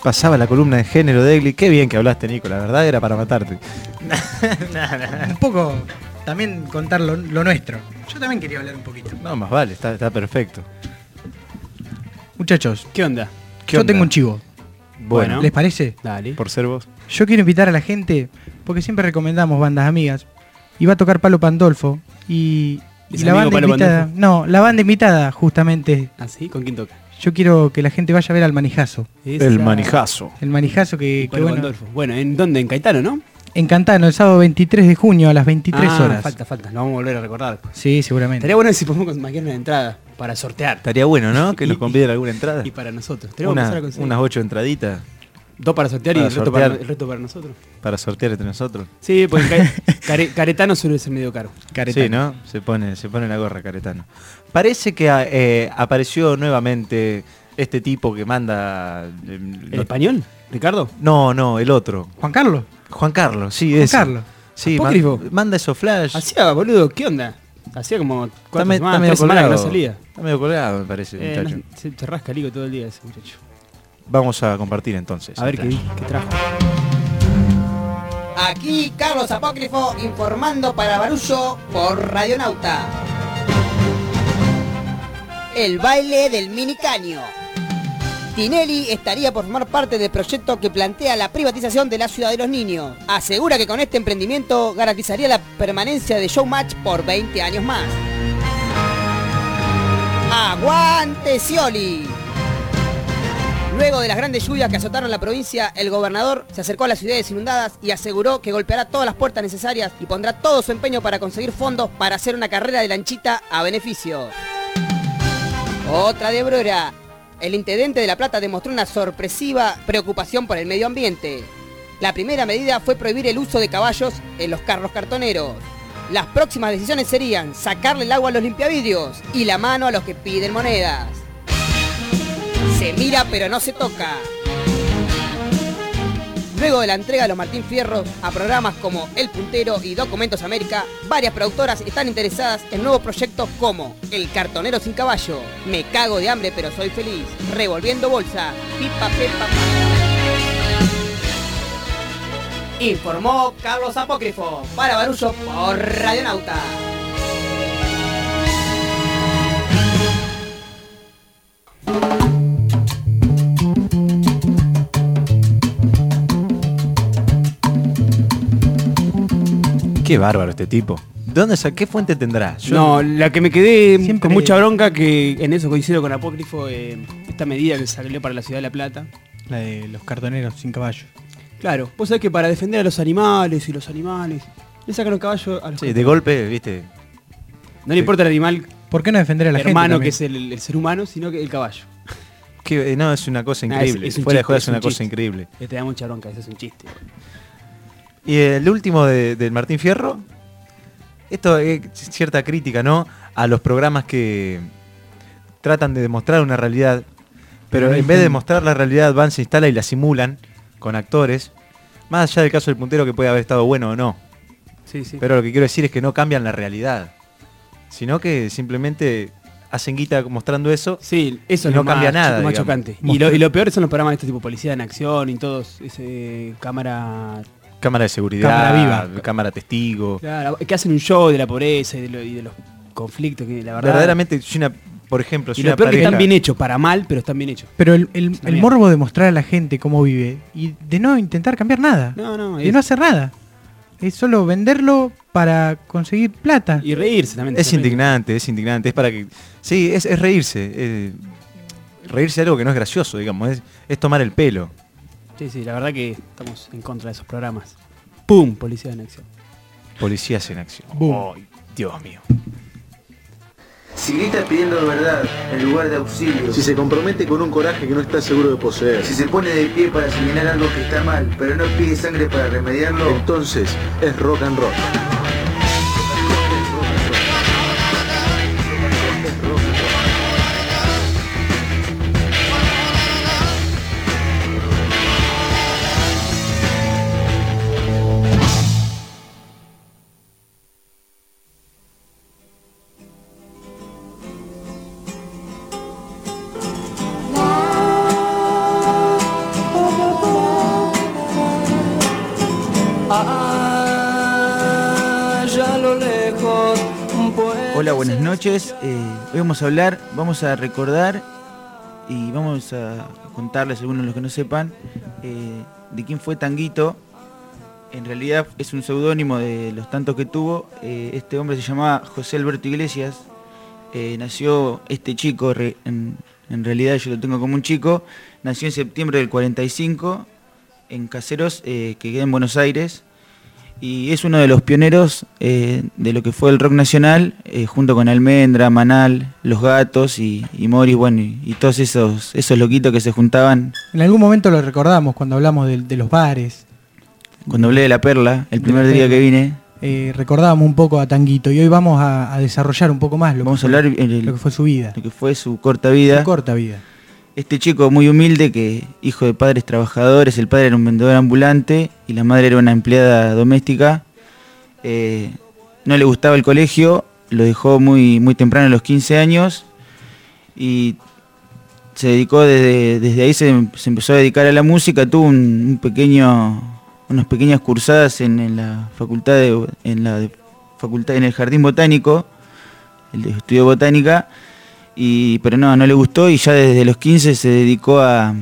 Pasaba la columna de género de Egli. Qué bien que hablaste, Nico. La verdad era para matarte. Un poco también contar lo, lo nuestro. Yo también quería hablar un poquito. No, más vale, está, está perfecto. Muchachos, ¿Qué onda? ¿Qué yo onda? tengo un chivo. Bueno, ¿Les parece? Dale. por ser vos. Yo quiero invitar a la gente, porque siempre recomendamos bandas amigas, y va a tocar Palo Pandolfo, y, y ¿Es la banda Palo invitada, Pandolfo? no, la banda invitada justamente, ¿Ah, sí? ¿Con quién toca? Yo quiero que la gente vaya a ver al Manijazo. El manijazo. El Manijazo que, que bueno. Bueno, ¿en dónde? En Caetano, ¿no? en Cantano, el sábado 23 de junio a las 23 Ah, horas. Falta, falta. Lo vamos a volver a recordar después. Sí, seguramente. Estaría bueno si podemos maquinar una entrada para sortear. Estaría bueno, ¿no? Que Y- nos conviden alguna entrada. Y para nosotros. Tenemos que Una- conseguir. unas ocho entraditas Dos para sortear y el resto para, el resto para nosotros. para sortear entre nosotros. Sí, porque Ca- Care- Caretano suele ser medio caro. Sí, ¿no? Se pone, se pone la gorra Caretano. Parece que eh, apareció nuevamente este tipo que manda... ¿El español? ¿Ricardo? No, no, el otro. Juan Carlos. Juan Carlos, sí, Juan ese. Carlos. Sí, man- manda esos flash. Hacía, boludo, ¿qué onda? Hacía como Está, cuatro me- semanas, está medio tres semanas que no salía. Está medio colgado, me parece, Eh, muchacho. no, se, se rasca el higo todo el día ese muchacho. Vamos a compartir entonces. A ver qué trajo. Aquí Carlos Apócrifo informando para Barullo por Radionauta. El baile del minicaño. Tinelli estaría por formar parte del proyecto que plantea la privatización de la ciudad de los niños. Asegura que con este emprendimiento garantizaría la permanencia de Showmatch por 20 años más. ¡Aguante Scioli! Luego de las grandes lluvias que azotaron la provincia, el gobernador se acercó a las ciudades inundadas y aseguró que golpeará todas las puertas necesarias y pondrá todo su empeño para conseguir fondos para hacer una carrera de lanchita a beneficio. Otra de Brora. El intendente de La Plata demostró una sorpresiva preocupación por el medio ambiente. La primera medida fue prohibir el uso de caballos en los carros cartoneros. Las próximas decisiones serían sacarle el agua a los limpiavidrios y la mano a los que piden monedas. Se mira pero no se toca. Luego de la entrega de los Martín Fierros a programas como El Puntero y Documentos América, varias productoras están interesadas en nuevos proyectos como El Cartonero sin Caballo, Me cago de hambre pero soy feliz, Revolviendo Bolsa, Pipa Pepa. Informó Carlos Apócrifo para Barullo por Radionauta. Qué bárbaro este tipo. ¿De dónde ¿Qué fuente tendrá? Yo- No, la que me quedé Siempre- con mucha bronca, que en eso coincido con Apócrifo, eh, esta medida que salió para la ciudad de La Plata. La de los cartoneros sin caballo. Claro, vos sabés que para defender a los animales y los animales, le sacan un caballo a los Sí, de golpe, viste. No le importa el animal ¿Por qué no defender a la gente? hermano también? que es el, el ser humano, sino que el caballo. Que, eh, no, es una cosa Nah, increíble. es- es un Fuera de chiste, es es una un cosa increíble. Eh, Te da mucha bronca, ese es un chiste. Y el último de, del Martín Fierro, esto es cierta crítica, ¿no? A los programas que tratan de demostrar una realidad, pero en vez de demostrar la realidad van, se instala y la simulan con actores, más allá del caso del puntero que puede haber estado bueno o no. Sí, sí. Pero lo que quiero decir es que no cambian la realidad, sino que simplemente hacen guita mostrando eso Sí, eso y no más cambia nada. más chocante. Y lo, y lo peor son los programas de este tipo, Policía en Acción y todos, ese cámara... Cámara de seguridad, Cámara viva. cámara testigo. Claro, que hacen un show de la pobreza y de, lo- y de los conflicto, que la verdad. Verdaderamente, por ejemplo, si Y lo una peor que están bien hechos, para mal, pero están bien hechos. Pero el, el- el morbo de mostrar a la gente cómo vive y de no intentar cambiar nada. No, no, De es- no hacer nada. Es solo venderlo para conseguir plata. Y reírse también. Es indignante, es indignante. Es para que. Sí, es, es reírse. eh, reírse de algo que no es gracioso, digamos. Es, es tomar el pelo. Sí, sí, la verdad que estamos en contra de esos programas. ¡Pum! Policía en acción. Policías en acción. Ay, Dios mío. Si grita pidiendo verdad en lugar de auxilio. Si se compromete con un coraje que no está seguro de poseer. Si se pone de pie para señalar algo que está mal, pero no pide sangre para remediarlo. Entonces es rock and roll. Eh, hoy vamos a hablar, vamos a recordar y vamos a contarles, algunos de los que no sepan, eh, de quién fue Tanguito. En realidad es un seudónimo de los tantos que tuvo. Eh, este hombre se llamaba José Alberto Iglesias. Nació este chico, en, realidad yo lo tengo como un chico, nació en septiembre del 45 en Caseros, que queda en Buenos Aires y es uno de los pioneros eh, de lo que fue el rock nacional, eh, junto con Almendra, Manal, Los Gatos y, y Morris, bueno, y, y todos esos, esos loquitos que se juntaban En algún momento lo recordamos cuando hablamos de, de los bares. cuando hablé de La Perla, el primer día Perla. que vine. Eh, recordábamos un poco a Tanguito y hoy vamos a, a desarrollar un poco más lo, Vamos que, a hablar fue- en el- lo que fue su vida. Lo que fue su corta vida. Su corta vida. Este chico muy humilde que, hijo de padres trabajadores, el padre era un vendedor ambulante y la madre era una empleada doméstica. Eh, no le gustaba el colegio, lo dejó muy, muy temprano a los 15 años y se dedicó desde, desde ahí, se, empezó a dedicar a la música, tuvo un, un pequeño, unas pequeñas cursadas en, la facultad de, en la facultad en el jardín botánico, el de estudió botánica, y, pero no, no le gustó y ya desde los 15 se dedicó a,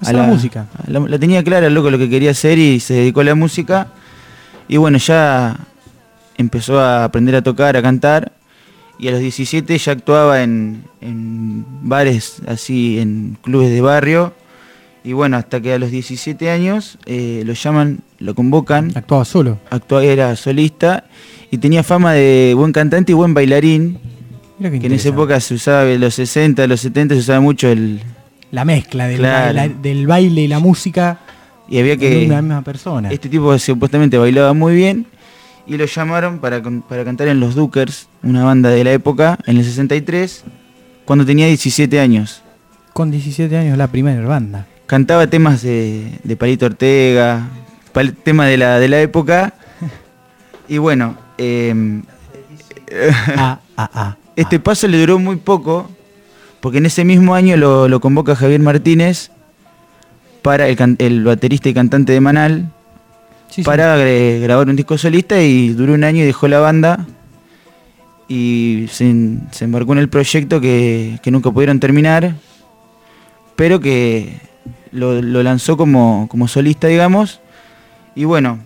Hacer la música. a la, la tenía clara loco lo que quería hacer y se dedicó a la música. Y bueno, ya empezó a aprender a tocar, a cantar. Y a los 17 ya actuaba en, en bares, así, en clubes de barrio. Y bueno, hasta que a los 17 años eh, lo llaman, lo convocan. Actuaba solo. Actuaba, era solista y tenía fama de buen cantante y buen bailarín. Que en esa época se usaba, en los 60, los 70 se usaba mucho el... La mezcla del, Claro. del baile y la música Y había que... una misma persona. Este tipo supuestamente bailaba muy bien y lo llamaron para, para cantar en Los Dookers, una banda de la época, en el 63, cuando tenía 17 años. Con 17 años la primera banda. Cantaba temas de, de Palito Ortega, pal- temas de la, de la época. Y bueno, eh, Ah, ah, ah. Este paso le duró muy poco, porque en ese mismo año lo, lo convoca Javier Martínez para el, can- el baterista y cantante de Manal, Sí, para gra- grabar un disco solista y duró un año y dejó la banda y se, en- se embarcó en el proyecto que, que nunca pudieron terminar, pero que lo, lo lanzó como, como solista, digamos. Y bueno.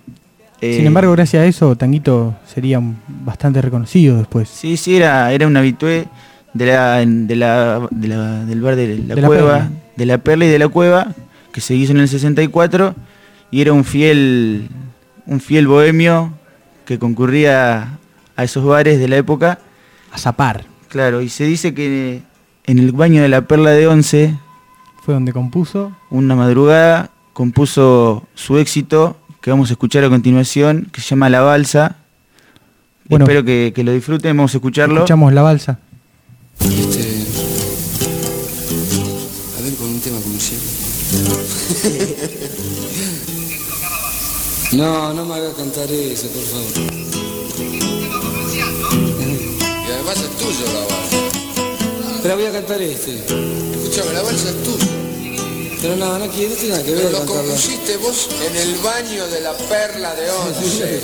Eh, Sin embargo, gracias a eso, Tanguito sería bastante reconocido después. Sí, sí, era, era un habitué de la, de la, de la- del bar de la, De cueva, de la Perla y de la cueva, que se hizo en el 64, y era un fiel, un fiel bohemio que concurría a esos bares de la época. A zapar. Claro, y se dice que en el baño de la Perla de Once, Fue donde compuso. una madrugada, compuso su éxito, que vamos a escuchar a continuación, que se llama La Balsa. Bueno. Espero que, que lo disfruten, vamos a escucharlo. Escuchamos la balsa. Este, a ver, con un tema comercial. No, no me hagas cantar eso, por favor. Y además es tuyo la balsa. Pero voy a cantar este. Escúchame, la balsa es tuya. Pero no, no quiero, no tiene nada que ver Pero lo compusiste vos en el baño de la perla de once.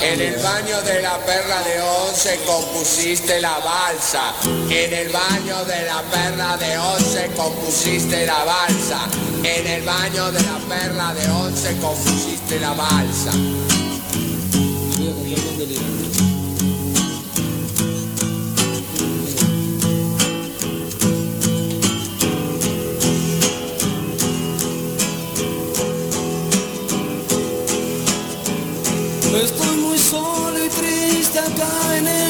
En el baño de la perla de once compusiste la balsa. En el baño de la perla de once compusiste la balsa. En el baño de la perla de once compusiste la balsa. mine.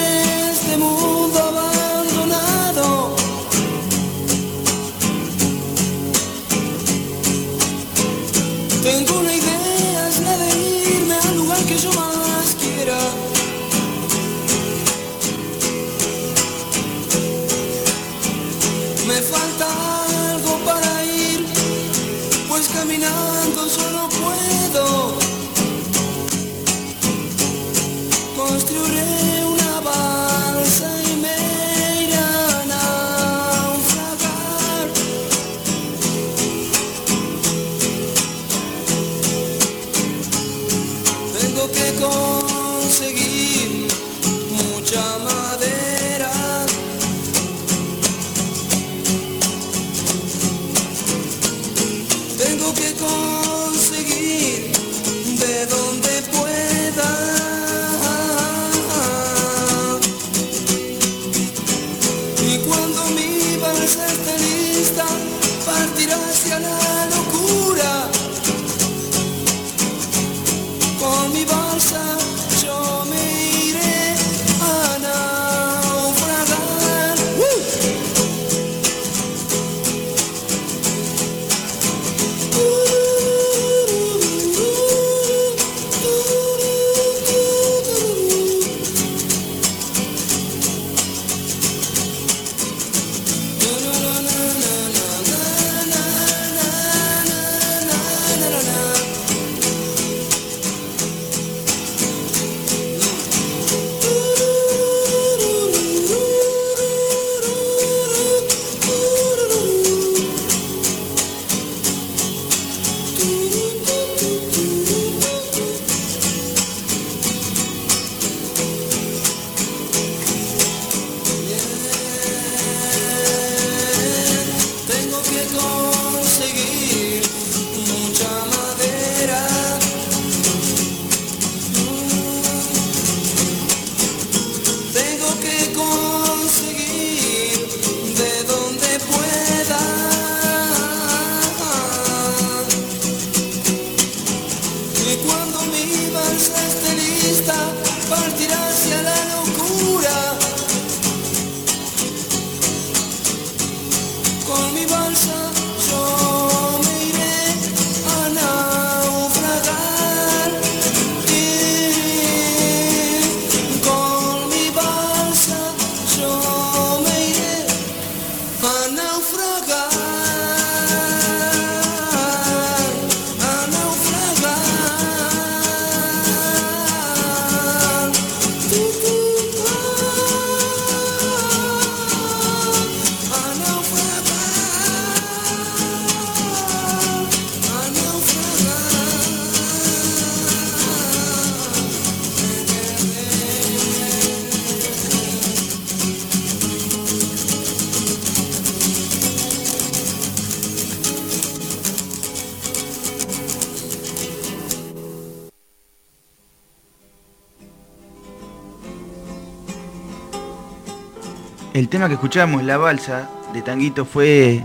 El tema que escuchamos, La Balsa, de Tanguito, fue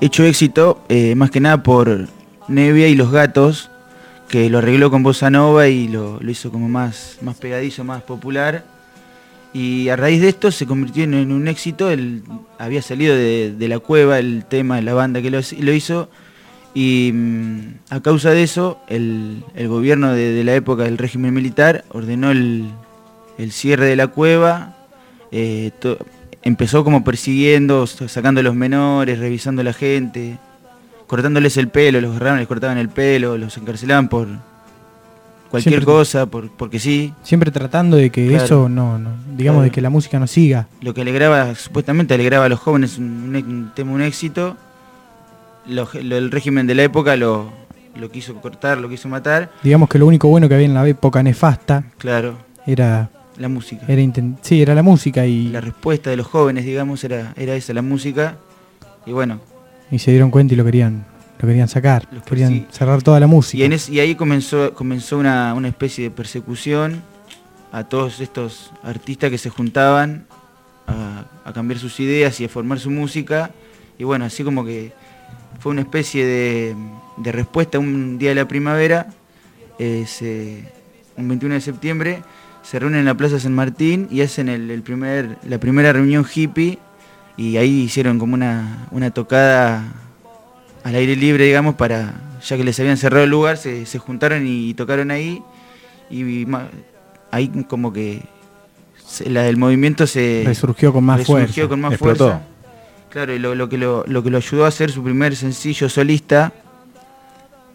hecho éxito eh, más que nada por Nevia y los Gatos, que lo arregló con Bossa Nova y lo, hizo como más, más pegadizo, más popular. Y a raíz de esto se convirtió en, un éxito. El, había salido de, la cueva el tema de la banda que lo, hizo. Y mm, a causa de eso, el, gobierno de, la época del régimen militar ordenó el, cierre de la cueva. eh, empezó como persiguiendo, sacando a los menores, revisando a la gente, cortándoles el pelo, los agarraban, les cortaban el pelo, los encarcelaban por cualquier Siempre- cosa, por, porque sí. Siempre tratando de que Claro. eso no, no digamos, Claro. de que la música no siga. Lo que alegraba, supuestamente alegraba a los jóvenes, un, un- un tema, un éxito. lo- lo- el régimen de la época lo, lo quiso cortar, lo quiso matar. Digamos que lo único bueno que había en la época nefasta Claro, era la música. era sí, era la música y, La respuesta de los jóvenes, digamos, era, era esa, la música. Y bueno, y se dieron cuenta y lo querían lo querían sacar, Los querían cerrar toda la música. y, en es- y ahí comenzó, comenzó una, una especie de persecución a todos estos artistas que se juntaban a, a cambiar sus ideas y a formar su música. Y bueno, así como que fue una especie de, de respuesta un día de la primavera, eh, se- un 21 de septiembre, se reúnen en la Plaza San Martín y hacen el, el primer, la primera reunión hippie y ahí hicieron como una, una tocada al aire libre, digamos, para, ya que les habían cerrado el lugar, se, se juntaron y tocaron ahí y ahí como que se- la del movimiento se Resurgió con más resurgió fuerza. con más Explotó. fuerza. Claro, y lo, lo que lo, lo que lo ayudó a hacer su primer sencillo solista,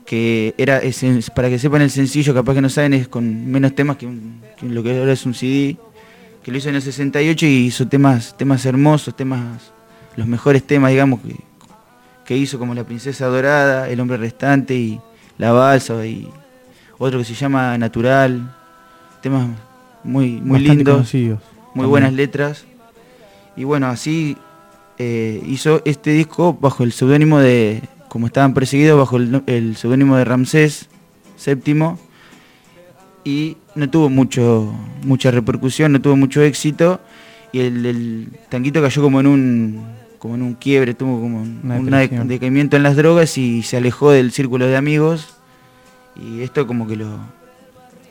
que era, es- para que sepan el sencillo, capaz que no saben, es con menos temas que, un- que lo que ahora es un CD, que lo hizo en el 68 y hizo temas, temas hermosos, temas, los mejores temas, digamos, que, que hizo como La Princesa Dorada, El Hombre Restante y La Balsa y otro que se llama Natural, temas muy, muy Bastante lindos, conocidos muy también. buenas letras. Y bueno, así eh, hizo este disco bajo el seudónimo de, como estaban perseguidos, bajo el, el seudónimo de Ramsés VII. Y no tuvo mucho, mucha repercusión, no tuvo mucho éxito. Y el, el tanquito cayó como en un como en un quiebre, tuvo como un Una un depresión. decaimiento en las drogas y se alejó del círculo de amigos. Y esto como que lo,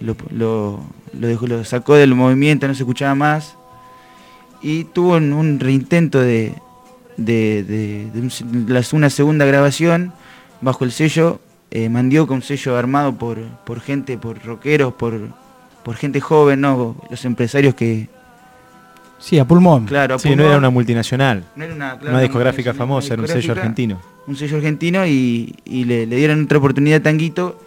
lo, lo, lo dejó- lo sacó del movimiento, no se escuchaba más. Y tuvo un, un reintento de, de, de- un una segunda grabación bajo el sello eh, Mandioca, un sello armado por, por gente, por rockeros, por, por gente joven, ¿no? los empresarios que... Sí, a pulmón. Claro, a Sí, no era una multinacional. No era una, claro, una discográfica una famosa, era un sello argentino. Un sello argentino y, y le, le dieron otra oportunidad a Tanguito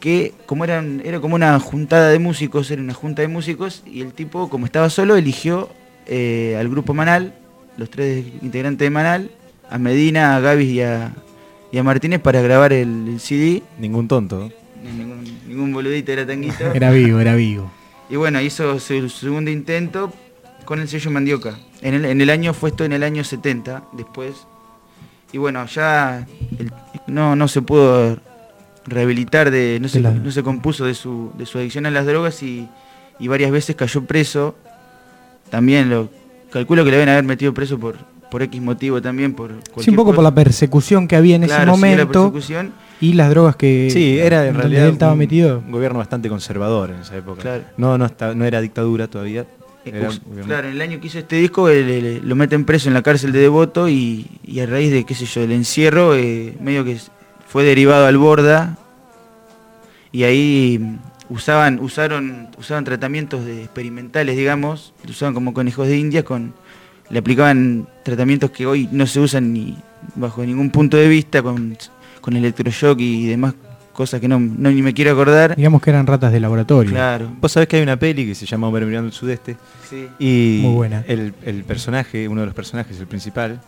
que como eran, era como una juntada de músicos, era una junta de músicos y el tipo, como estaba solo, eligió eh, al grupo Manal, los tres integrantes de Manal, a Medina, a Gavis y a, y a Martínez para grabar el, el CD. Ningún tonto. Ningún, ningún boludito era Tanguito. Era vivo, era vivo. Y bueno, hizo su segundo intento con el sello Mandioca. En el, en el año, fue esto en el año 70, después. Y bueno, ya el- no, no se pudo rehabilitar, de, no, se, no se compuso de su, de su adicción a las drogas y, y varias veces cayó preso. También lo calculo que le deben haber metido preso por, por X motivo también, por Sí, un poco por la persecución que había en ese Claro, sí, la momento persecución. y las drogas que Sí, era en realidad él estaba un, metido. un gobierno bastante conservador en esa época. Claro. No, no, está- no era dictadura todavía. Eh, Era claro, en el año que hizo este disco eh, lo meten preso en la cárcel de Devoto y, y a raíz de, qué sé yo, del encierro, eh, medio que fue derivado al Borda y ahí usaban, usaron, usaban tratamientos de experimentales, digamos, lo usaban como conejos de India, con, le aplicaban tratamientos que hoy no se usan ni bajo ningún punto de vista, con, con electroshock y demás cosas que no, no ni me quiero acordar. Digamos que eran ratas de laboratorio. Claro. Vos sabés que hay una peli que se llama Hombre mirando el sudeste. Sí. Y Muy buena. El, el personaje, uno de los personajes, el principal,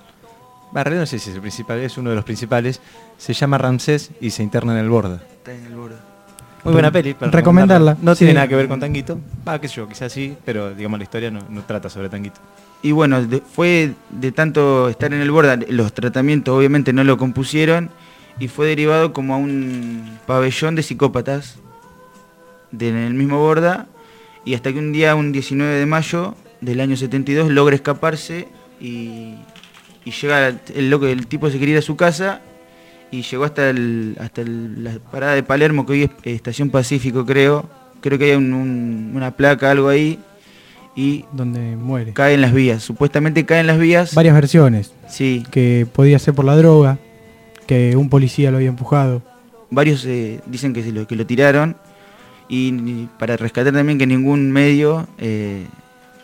realidad no sé si es el principal, es uno de los principales, se llama Ramsés y se interna en el Borda. Está en el Borda. Muy buena peli. para Recomendarla, No sí. tiene nada que ver con Tanguito. Va, qué sé yo, quizás sí, pero digamos la historia no, no trata sobre Tanguito. Y bueno, de- fue de tanto estar en el Borda, los tratamientos obviamente no lo compusieron y fue derivado como a un pabellón de psicópatas de- en el mismo Borda y hasta que un día, un 19 de mayo del año 72, logra escaparse y, y llega, el loco, el tipo se quería ir a su casa y llegó hasta, el, hasta el- la parada de Palermo, que hoy es eh, Estación Pacífico creo, creo que hay un- un- una placa, algo ahí, y Donde muere. cae en las vías. Supuestamente cae en las vías. Varias versiones. Sí. Que podía ser por la droga, que un policía lo había empujado. Varios eh, dicen que, se lo, que lo tiraron. Y, y para rescatar también que ningún medio eh,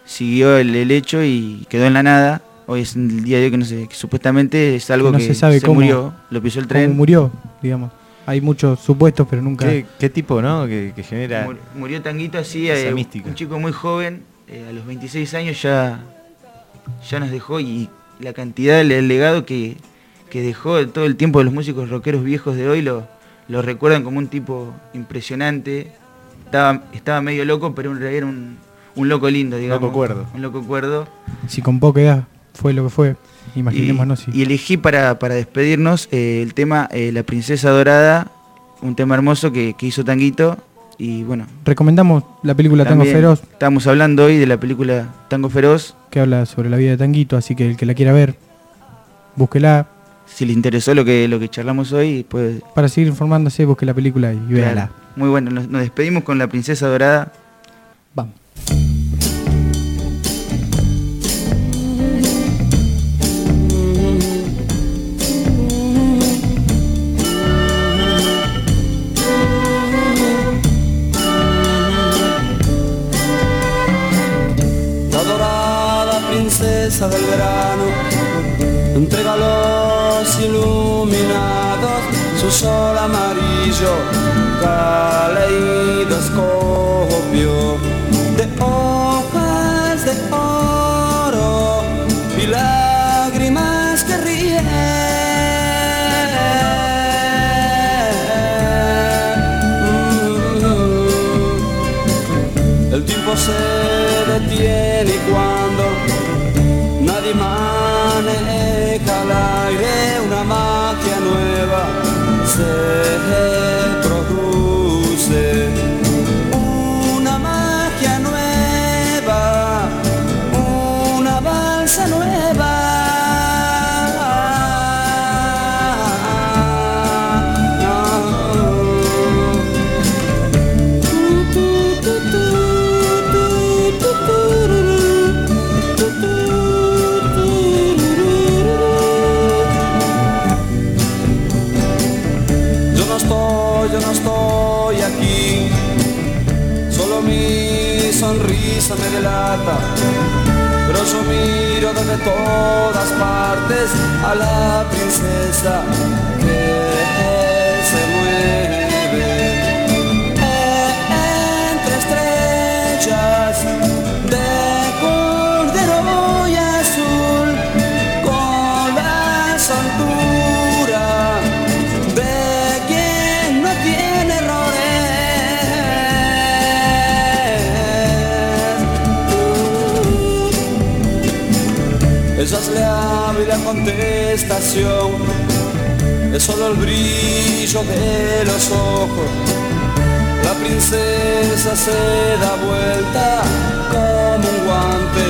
siguió el, el hecho y quedó en la nada. Hoy es el día de hoy que no sé, que supuestamente es algo Que no que se sabe cómo- murió, lo pisó el cómo tren. murió, digamos. Hay muchos supuestos, pero nunca. ¿Qué, qué tipo, no? Que, que genera. Mur- Murió Tanguito así, eh, un chico muy joven, eh, a los 26 años ya, ya nos dejó y la cantidad del legado que, que dejó todo el tiempo de los músicos rockeros viejos de hoy, lo, lo recuerdan como un tipo impresionante. Estaba, estaba medio loco, pero en realidad era un, un loco lindo, digamos. Loco cuerdo. Un loco cuerdo. Si con poca edad fue lo que fue, imaginémonos si. Y elegí para, para despedirnos eh, el tema eh, La Princesa Dorada, un tema hermoso que, que hizo Tanguito. Y bueno, Recomendamos la película Tango Feroz, Estamos hablando hoy de la película Tango Feroz. que habla sobre la vida de Tanguito, así que el que la quiera ver, búsquela. Si le interesó lo que, lo que charlamos hoy, pues Para seguir informándose, busque la película y véala. Claro. Muy bueno, nos, nos despedimos con La Princesa Dorada. Vamos. Princesa del verano entrega los iluminados su sol amarillo, caleidoscopio de hojas de oro y lágrimas que ríen. El tiempo se detiene cuando todas partes a la princesa y la contestación es solo el brillo de los ojos. La princesa se da vuelta como un guante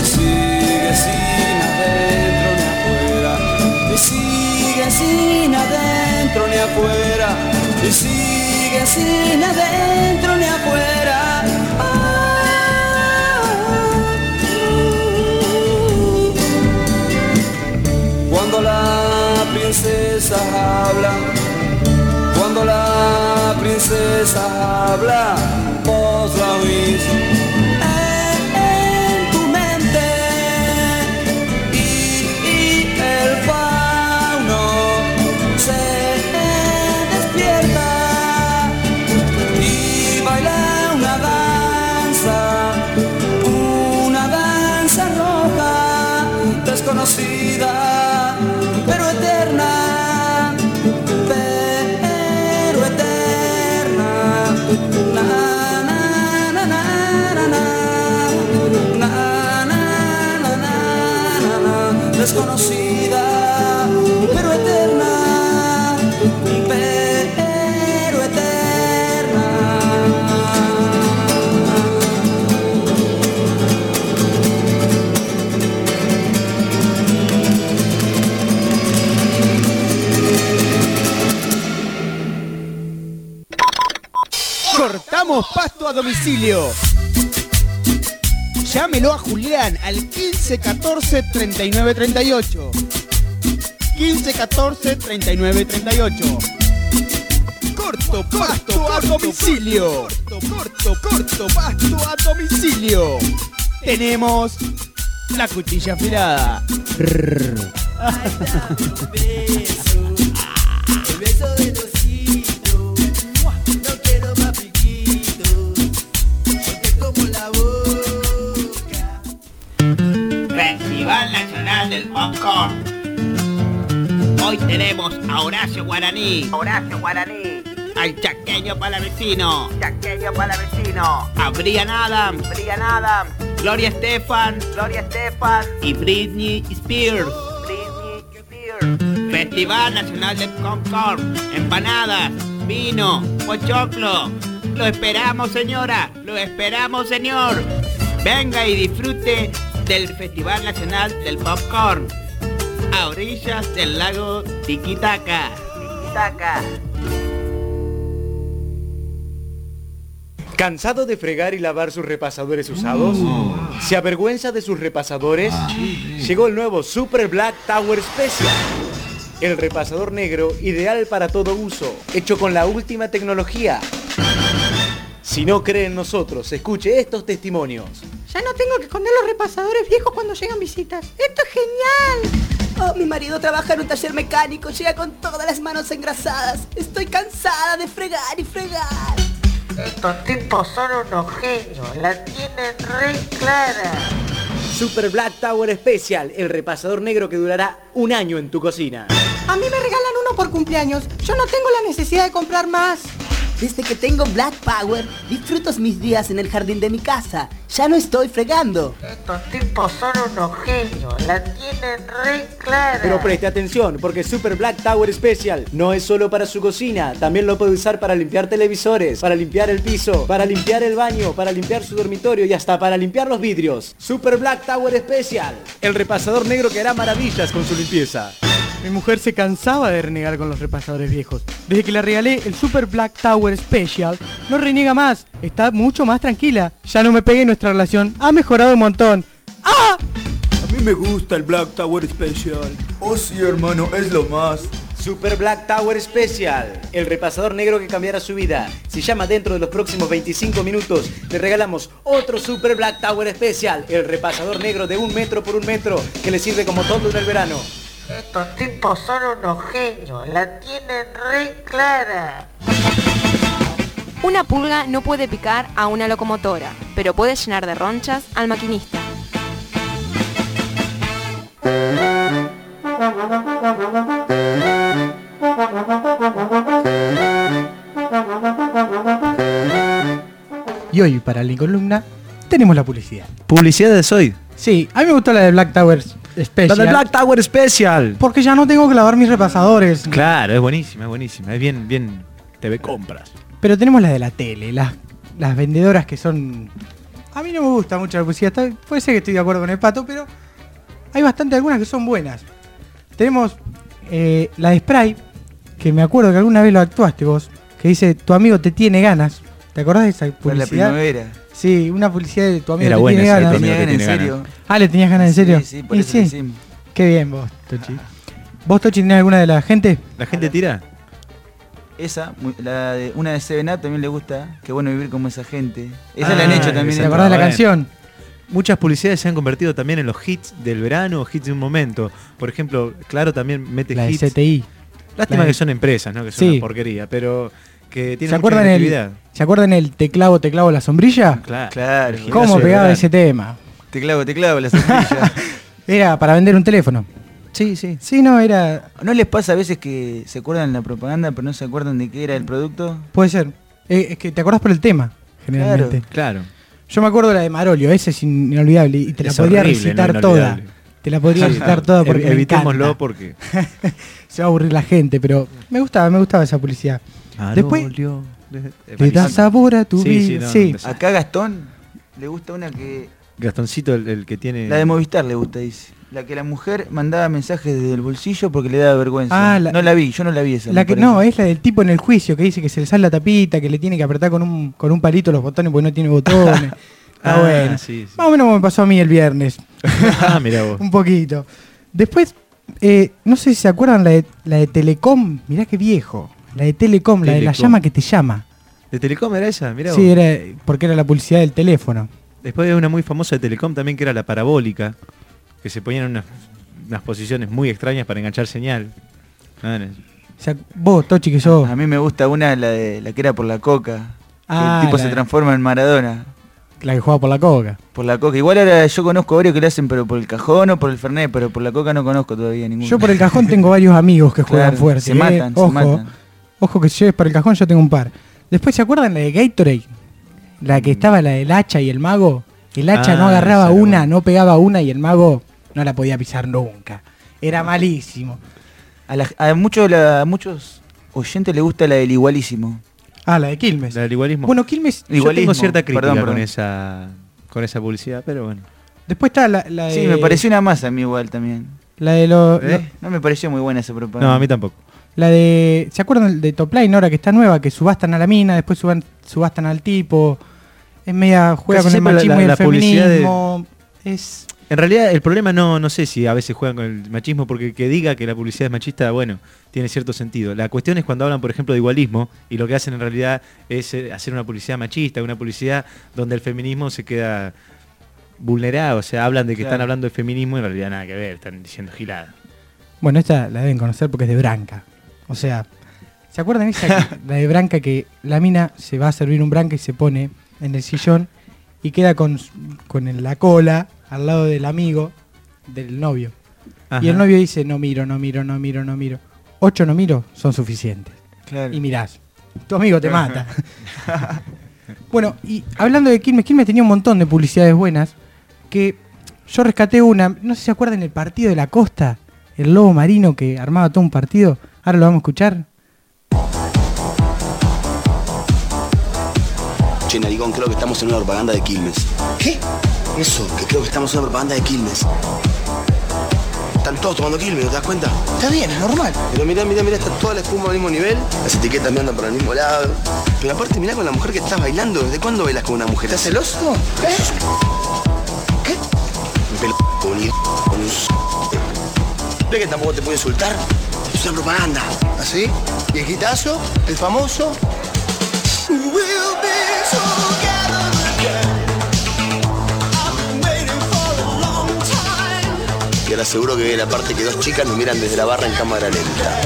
y sigue sin adentro ni afuera. Y sigue sin adentro ni afuera. Y sigue sin adentro ni afuera. Princesa habla, cuando la princesa habla, vos la oís. En, tu mente. Y el fauno se despierta. Y baila una danza, una danza roja desconocida Desconocida, pero eterna, pero eterna. Cortamos pasto a domicilio. Llámelo a Julián al 1514 3938. 1514 3938. Corto pasto a domicilio. Corto, corto, corto pasto a domicilio. Tenemos la cuchilla afilada. El beso de Diosito, del Popcorn. Hoy tenemos a Horacio Guaraní. Horacio Guaraní. Al chaqueño palavecino. Chaqueño palavecino. A Brian Adams. Brian Adams. Gloria Estefan. Gloria Estefan. Y Britney Spears. Britney Spears. Festival Nacional de Concord. Empanadas. Vino. Pochoclo. Lo esperamos, señora. Lo esperamos, señor. Venga y disfrute del Festival Nacional del Popcorn. A orillas del lago Tiquitaca. Tiquitaca. ¿Cansado de fregar y lavar sus repasadores usados? ¿Se avergüenza de sus repasadores? Llegó el nuevo Super Black Tower Special. El repasador negro ideal para todo uso, hecho con la última tecnología. Si no cree en nosotros, escuche estos testimonios. Ya no tengo que esconder los repasadores viejos cuando llegan visitas. ¡Esto es genial! Oh, mi marido trabaja en un taller mecánico, llega con todas las manos engrasadas. Estoy cansada de fregar y fregar. Estos tipos son unos genios, la tienen re clara. Super Black Tower Special, el repasador negro que durará un año en tu cocina. A mí me regalan uno por cumpleaños. Yo no tengo la necesidad de comprar más. Desde que tengo Black Power, disfruto mis días en el jardín de mi casa. Ya no estoy fregando. Estos tipos son unos genios, la tienen re clara. Pero preste atención, porque Super Black Tower Special no es solo para su cocina, también lo puede usar para limpiar televisores, para limpiar el piso, para limpiar el baño, para limpiar su dormitorio y hasta para limpiar los vidrios. Super Black Tower Special, el repasador negro que hará maravillas con su limpieza. Mi mujer se cansaba de renegar con los repasadores viejos. Desde que le regalé el Super Black Tower Special, no reniega más. Está mucho más tranquila. Ya no me pegue y nuestra relación ha mejorado un montón. ¡Ah! A mí me gusta el Black Tower Special. Oh sí, hermano, es lo más. Super Black Tower Special, el repasador negro que cambiará su vida. Si llama dentro de los próximos 25 minutos, le regalamos otro Super Black Tower Special, el repasador negro de un metro por un metro, que le sirve como todo en el verano. Estos tipos son unos genios, la tienen re clara. Una pulga no puede picar a una locomotora, pero puede llenar de ronchas al maquinista. Y hoy, para la columna, tenemos la publicidad. ¿Publicidad de Soy? Sí, a mí me gustó la de Black Tower Special. La del Black Tower Special. Porque ya no tengo que lavar mis repasadores. Claro, es buenísima, es buenísima. Es bien, bien TV compras. Pero tenemos la de la tele, las, las vendedoras que son... A mí no me gusta mucho la publicidad. está- Puede ser que estoy de acuerdo con el pato, pero hay bastante algunas que son buenas. Tenemos eh, la de Spray, que me acuerdo que alguna vez lo actuaste vos, que dice, tu amigo te tiene ganas. ¿Te acordás de esa Para la publicidad? primavera. Sí, una publicidad de tu amigo Era buena tiene esa de ganas. Tenía en. Ah, ¿le tenías ganas en serio? Sí, sí, por Y eso decimos. Qué bien vos, Tochi. ¿Vos, Tochi, tenés alguna de la gente? ¿La gente tira? Esa, la de, una de Seven Up también le gusta. Qué bueno vivir como esa gente. Esa la han hecho también. ¿Te acordás de la canción? Muchas publicidades se han convertido también en los hits del verano o hits de un momento. Por ejemplo, Claro también mete La de hits. CTI. Lástima La de- que son empresas, ¿no? Que son Sí. una porquería, pero que tienen ¿Se acuerdan, el. ¿Se acuerdan el teclavo, teclavo, la sombrilla? Claro. Claro. ¿Cómo pegaba ese tema? Te clavo, te clavo la sombrilla. Era para vender un teléfono. Sí, sí. Sí, no, era... ¿No les pasa a veces que se acuerdan de la propaganda pero no se acuerdan de qué era el producto? Puede ser. Eh, es que te acordás por el tema, generalmente. Claro. Yo me acuerdo de la de Marolio, esa es inolvidable y te la podría horrible, recitar no toda. Te la podría recitar toda porque evitémoslo porque- Se va a aburrir la gente, pero me gustaba, me gustaba esa publicidad. Después Marolio. te da sabor a tu Sí, sí, vida. no, Sí, no, Acá Gastón le gusta una que... Gastoncito, el, el que tiene. La de Movistar le gusta, dice. La que la mujer mandaba mensajes desde el bolsillo porque le daba vergüenza. Ah, la- no la vi, yo no la vi esa. La que parece. no, es la del tipo en el juicio que dice que se le sale la tapita, que le tiene que apretar con un, con un palito los botones porque no tiene botones. Ah, bueno. sí, sí. Más o menos como me pasó a mí el viernes. ah, mira vos. un poquito. Después, eh, no sé si se acuerdan la de, la de Telecom. Mirá qué viejo. La de Telecom, la de la llama que te llama. ¿De Telecom era esa? Mirá Sí, vos. era porque era la publicidad del teléfono. Después había una muy famosa de Telecom también que era la parabólica, que se ponían en unas, unas posiciones muy extrañas para enganchar señal. No. O sea, vos, Tochi, que sos. A mí me gusta una, la de la que era por la coca. que Ah, el tipo se de- transforma en Maradona. La que juega por la coca. Por la coca. Igual ahora yo conozco varios que lo hacen, pero por el cajón o por el fernet, pero por la coca no conozco todavía ninguno. Yo por el cajón tengo varios amigos que juegan Claro, fuerte. se ¿eh? matan, se ojo, matan. Ojo que si lleves para el cajón yo tengo un par. Después, ¿se acuerdan la de Gatorade? La que estaba la del hacha y el mago. El hacha Ah, no agarraba esa era una, no pegaba una y el mago no la podía pisar nunca. Era malísimo. A, la- a muchos, la- a muchos oyentes les gusta la del igualísimo. Ah, la de Quilmes. La del igualismo. Bueno, Quilmes. Yo tengo Igualismo, cierta crítica perdón, con esa con esa publicidad, pero bueno. Después está la, la de. Sí, me pareció una masa a mí igual también. La de los. ¿Eh? No me pareció muy buena esa propaganda. No, a mí tampoco. La de. ¿Se acuerdan de Top Line ahora que está nueva? Que subastan a la mina, después suban, subastan al tipo. Es media. juega Casi con el la- machismo y la- el de-. Es. En realidad el problema no, no sé si a veces juegan con el machismo, porque que diga que la publicidad es machista, bueno, tiene cierto sentido. La cuestión es cuando hablan, por ejemplo, de igualismo, y lo que hacen en realidad es eh, hacer una publicidad machista, una publicidad donde el feminismo se queda vulnerado, o sea, hablan de que Claro. están hablando de feminismo y en realidad nada que ver, están diciendo gilada. Bueno, esta la deben conocer porque es de Branca. O sea, ¿se acuerdan esa? que- la de Branca que la mina se va a servir un Branca y se pone en el sillón y queda con, con la cola al lado del amigo del novio. Ajá. Y el novio dice, no miro, no miro, no miro, no miro. Ocho no miro son suficientes. Claro. Y mirás, tu amigo te mata. bueno, y hablando de Quilmes, Quilmes tenía un montón de publicidades buenas que yo rescaté una, no sé si se acuerdan el partido de la costa, el lobo marino que armaba todo un partido. Ahora lo vamos a escuchar. Che, narigón, creo que estamos en una propaganda de Quilmes. ¿Qué? Eso, que creo que estamos en una propaganda de Quilmes. Están todos tomando Quilmes, ¿no te das cuenta? Está bien, es normal. Pero mirá, mirá, mirá, está toda la espuma al mismo nivel, las etiquetas me andan por el mismo lado. Pero aparte, mirá con la mujer que estás bailando. ¿Desde cuándo bailas con una mujer? ¿Estás celoso? ¿Eh? ¿Qué? Un pelo con un con un ¿Ves que tampoco te puedo insultar? Una propaganda. ¿Así? ¿Y el hitazo? ¿El famoso? Y ahora seguro que viene la parte que dos chicas nos miran desde la barra en cámara lenta.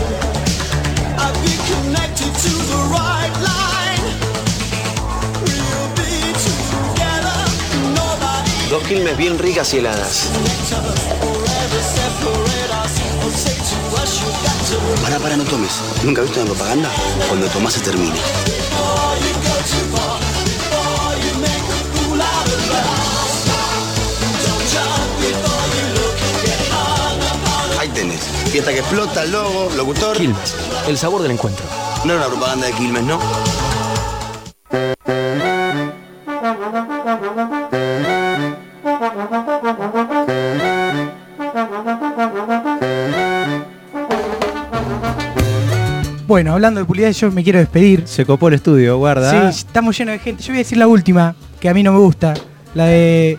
Dos quilmes bien ricas y heladas. Para, para, no tomes. ¿Nunca viste una propaganda? Cuando tomás se termina. Ahí tenés. Fiesta que explota, logo, locutor. Quilmes, el sabor del encuentro. No era una propaganda de Quilmes, ¿no? Bueno, hablando de publicidad, yo me quiero despedir. Se copó el estudio, guarda. Sí, estamos llenos de gente. Yo voy a decir la última, que a mí no me gusta. La de.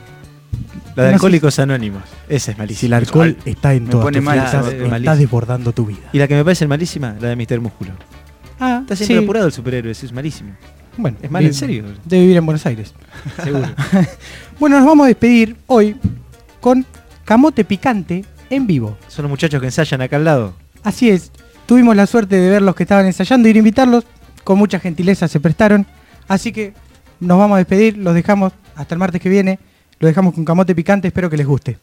La de no sé Alcohólicos Anónimos. Esa es malísima. Si el alcohol está en Me todas pone tus mal, fiestas, esa es está malísima. desbordando tu vida. Y la que me parece malísima, la de Mr. Músculo. Ah, Está siempre sí. apurado el superhéroe, eso es malísimo. Bueno, es mal en serio. Debe vivir en Buenos Aires. Seguro. bueno, nos vamos a despedir hoy con Camote Picante en vivo. Son los muchachos que ensayan acá al lado. Así es, tuvimos la suerte de ver los que estaban ensayando y de invitarlos. Con mucha gentileza se prestaron. Así que nos vamos a despedir, los dejamos hasta el martes que viene. Los dejamos con Camote Picante, espero que les guste.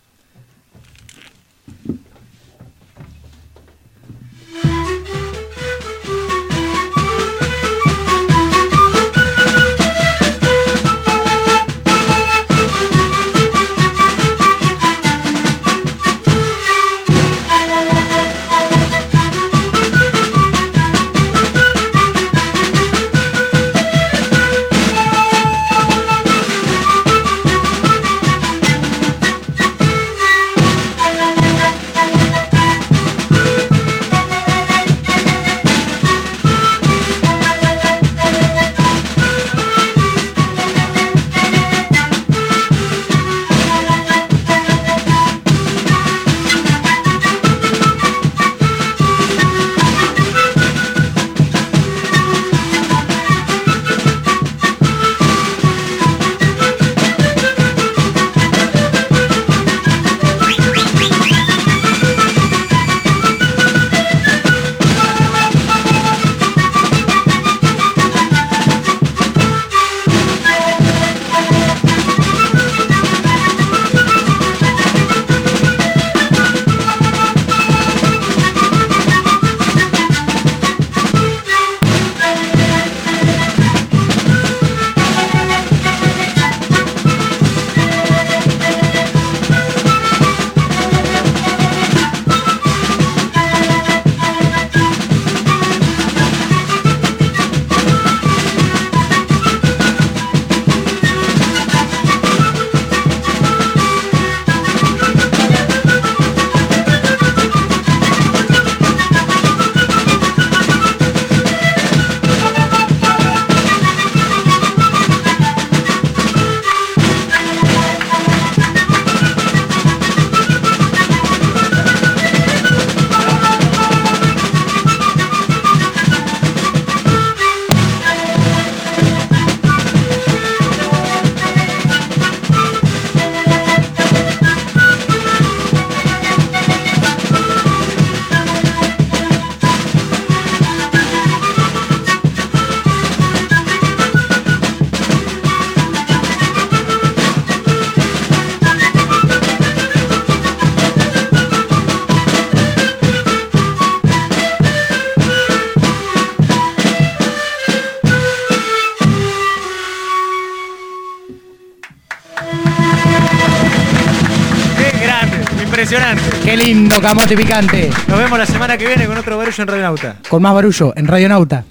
Impresionante. Qué lindo camote picante. Nos vemos la semana que viene con otro barullo en Radionauta. Con más barullo en Radionauta.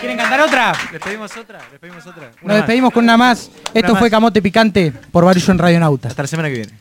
¿Quieren cantar otra? ¿Les pedimos otra? ¿Les pedimos otra? Una Nos más. despedimos con una más. Esto más. fue Camote Picante por Barullo en Radionauta. Hasta la semana que viene.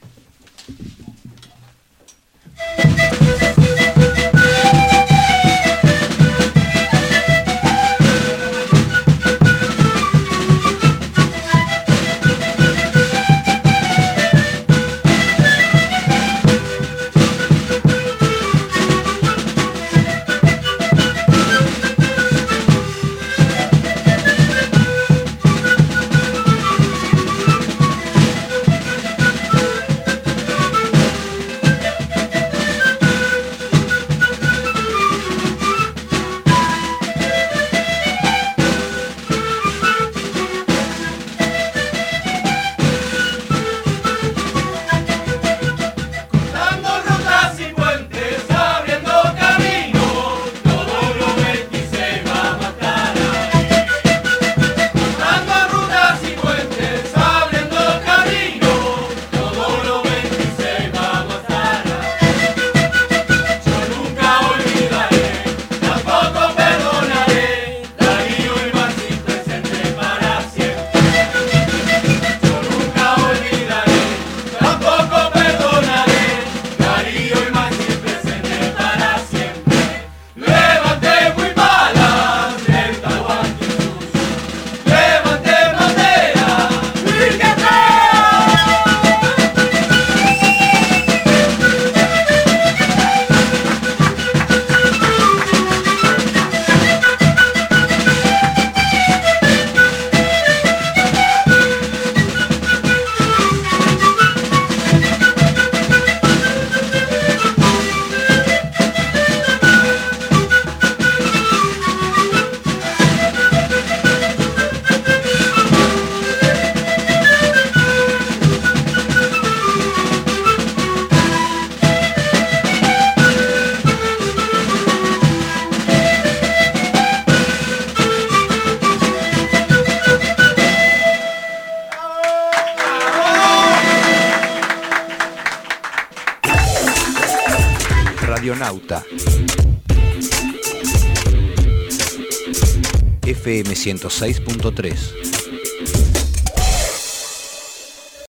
FM 106.3.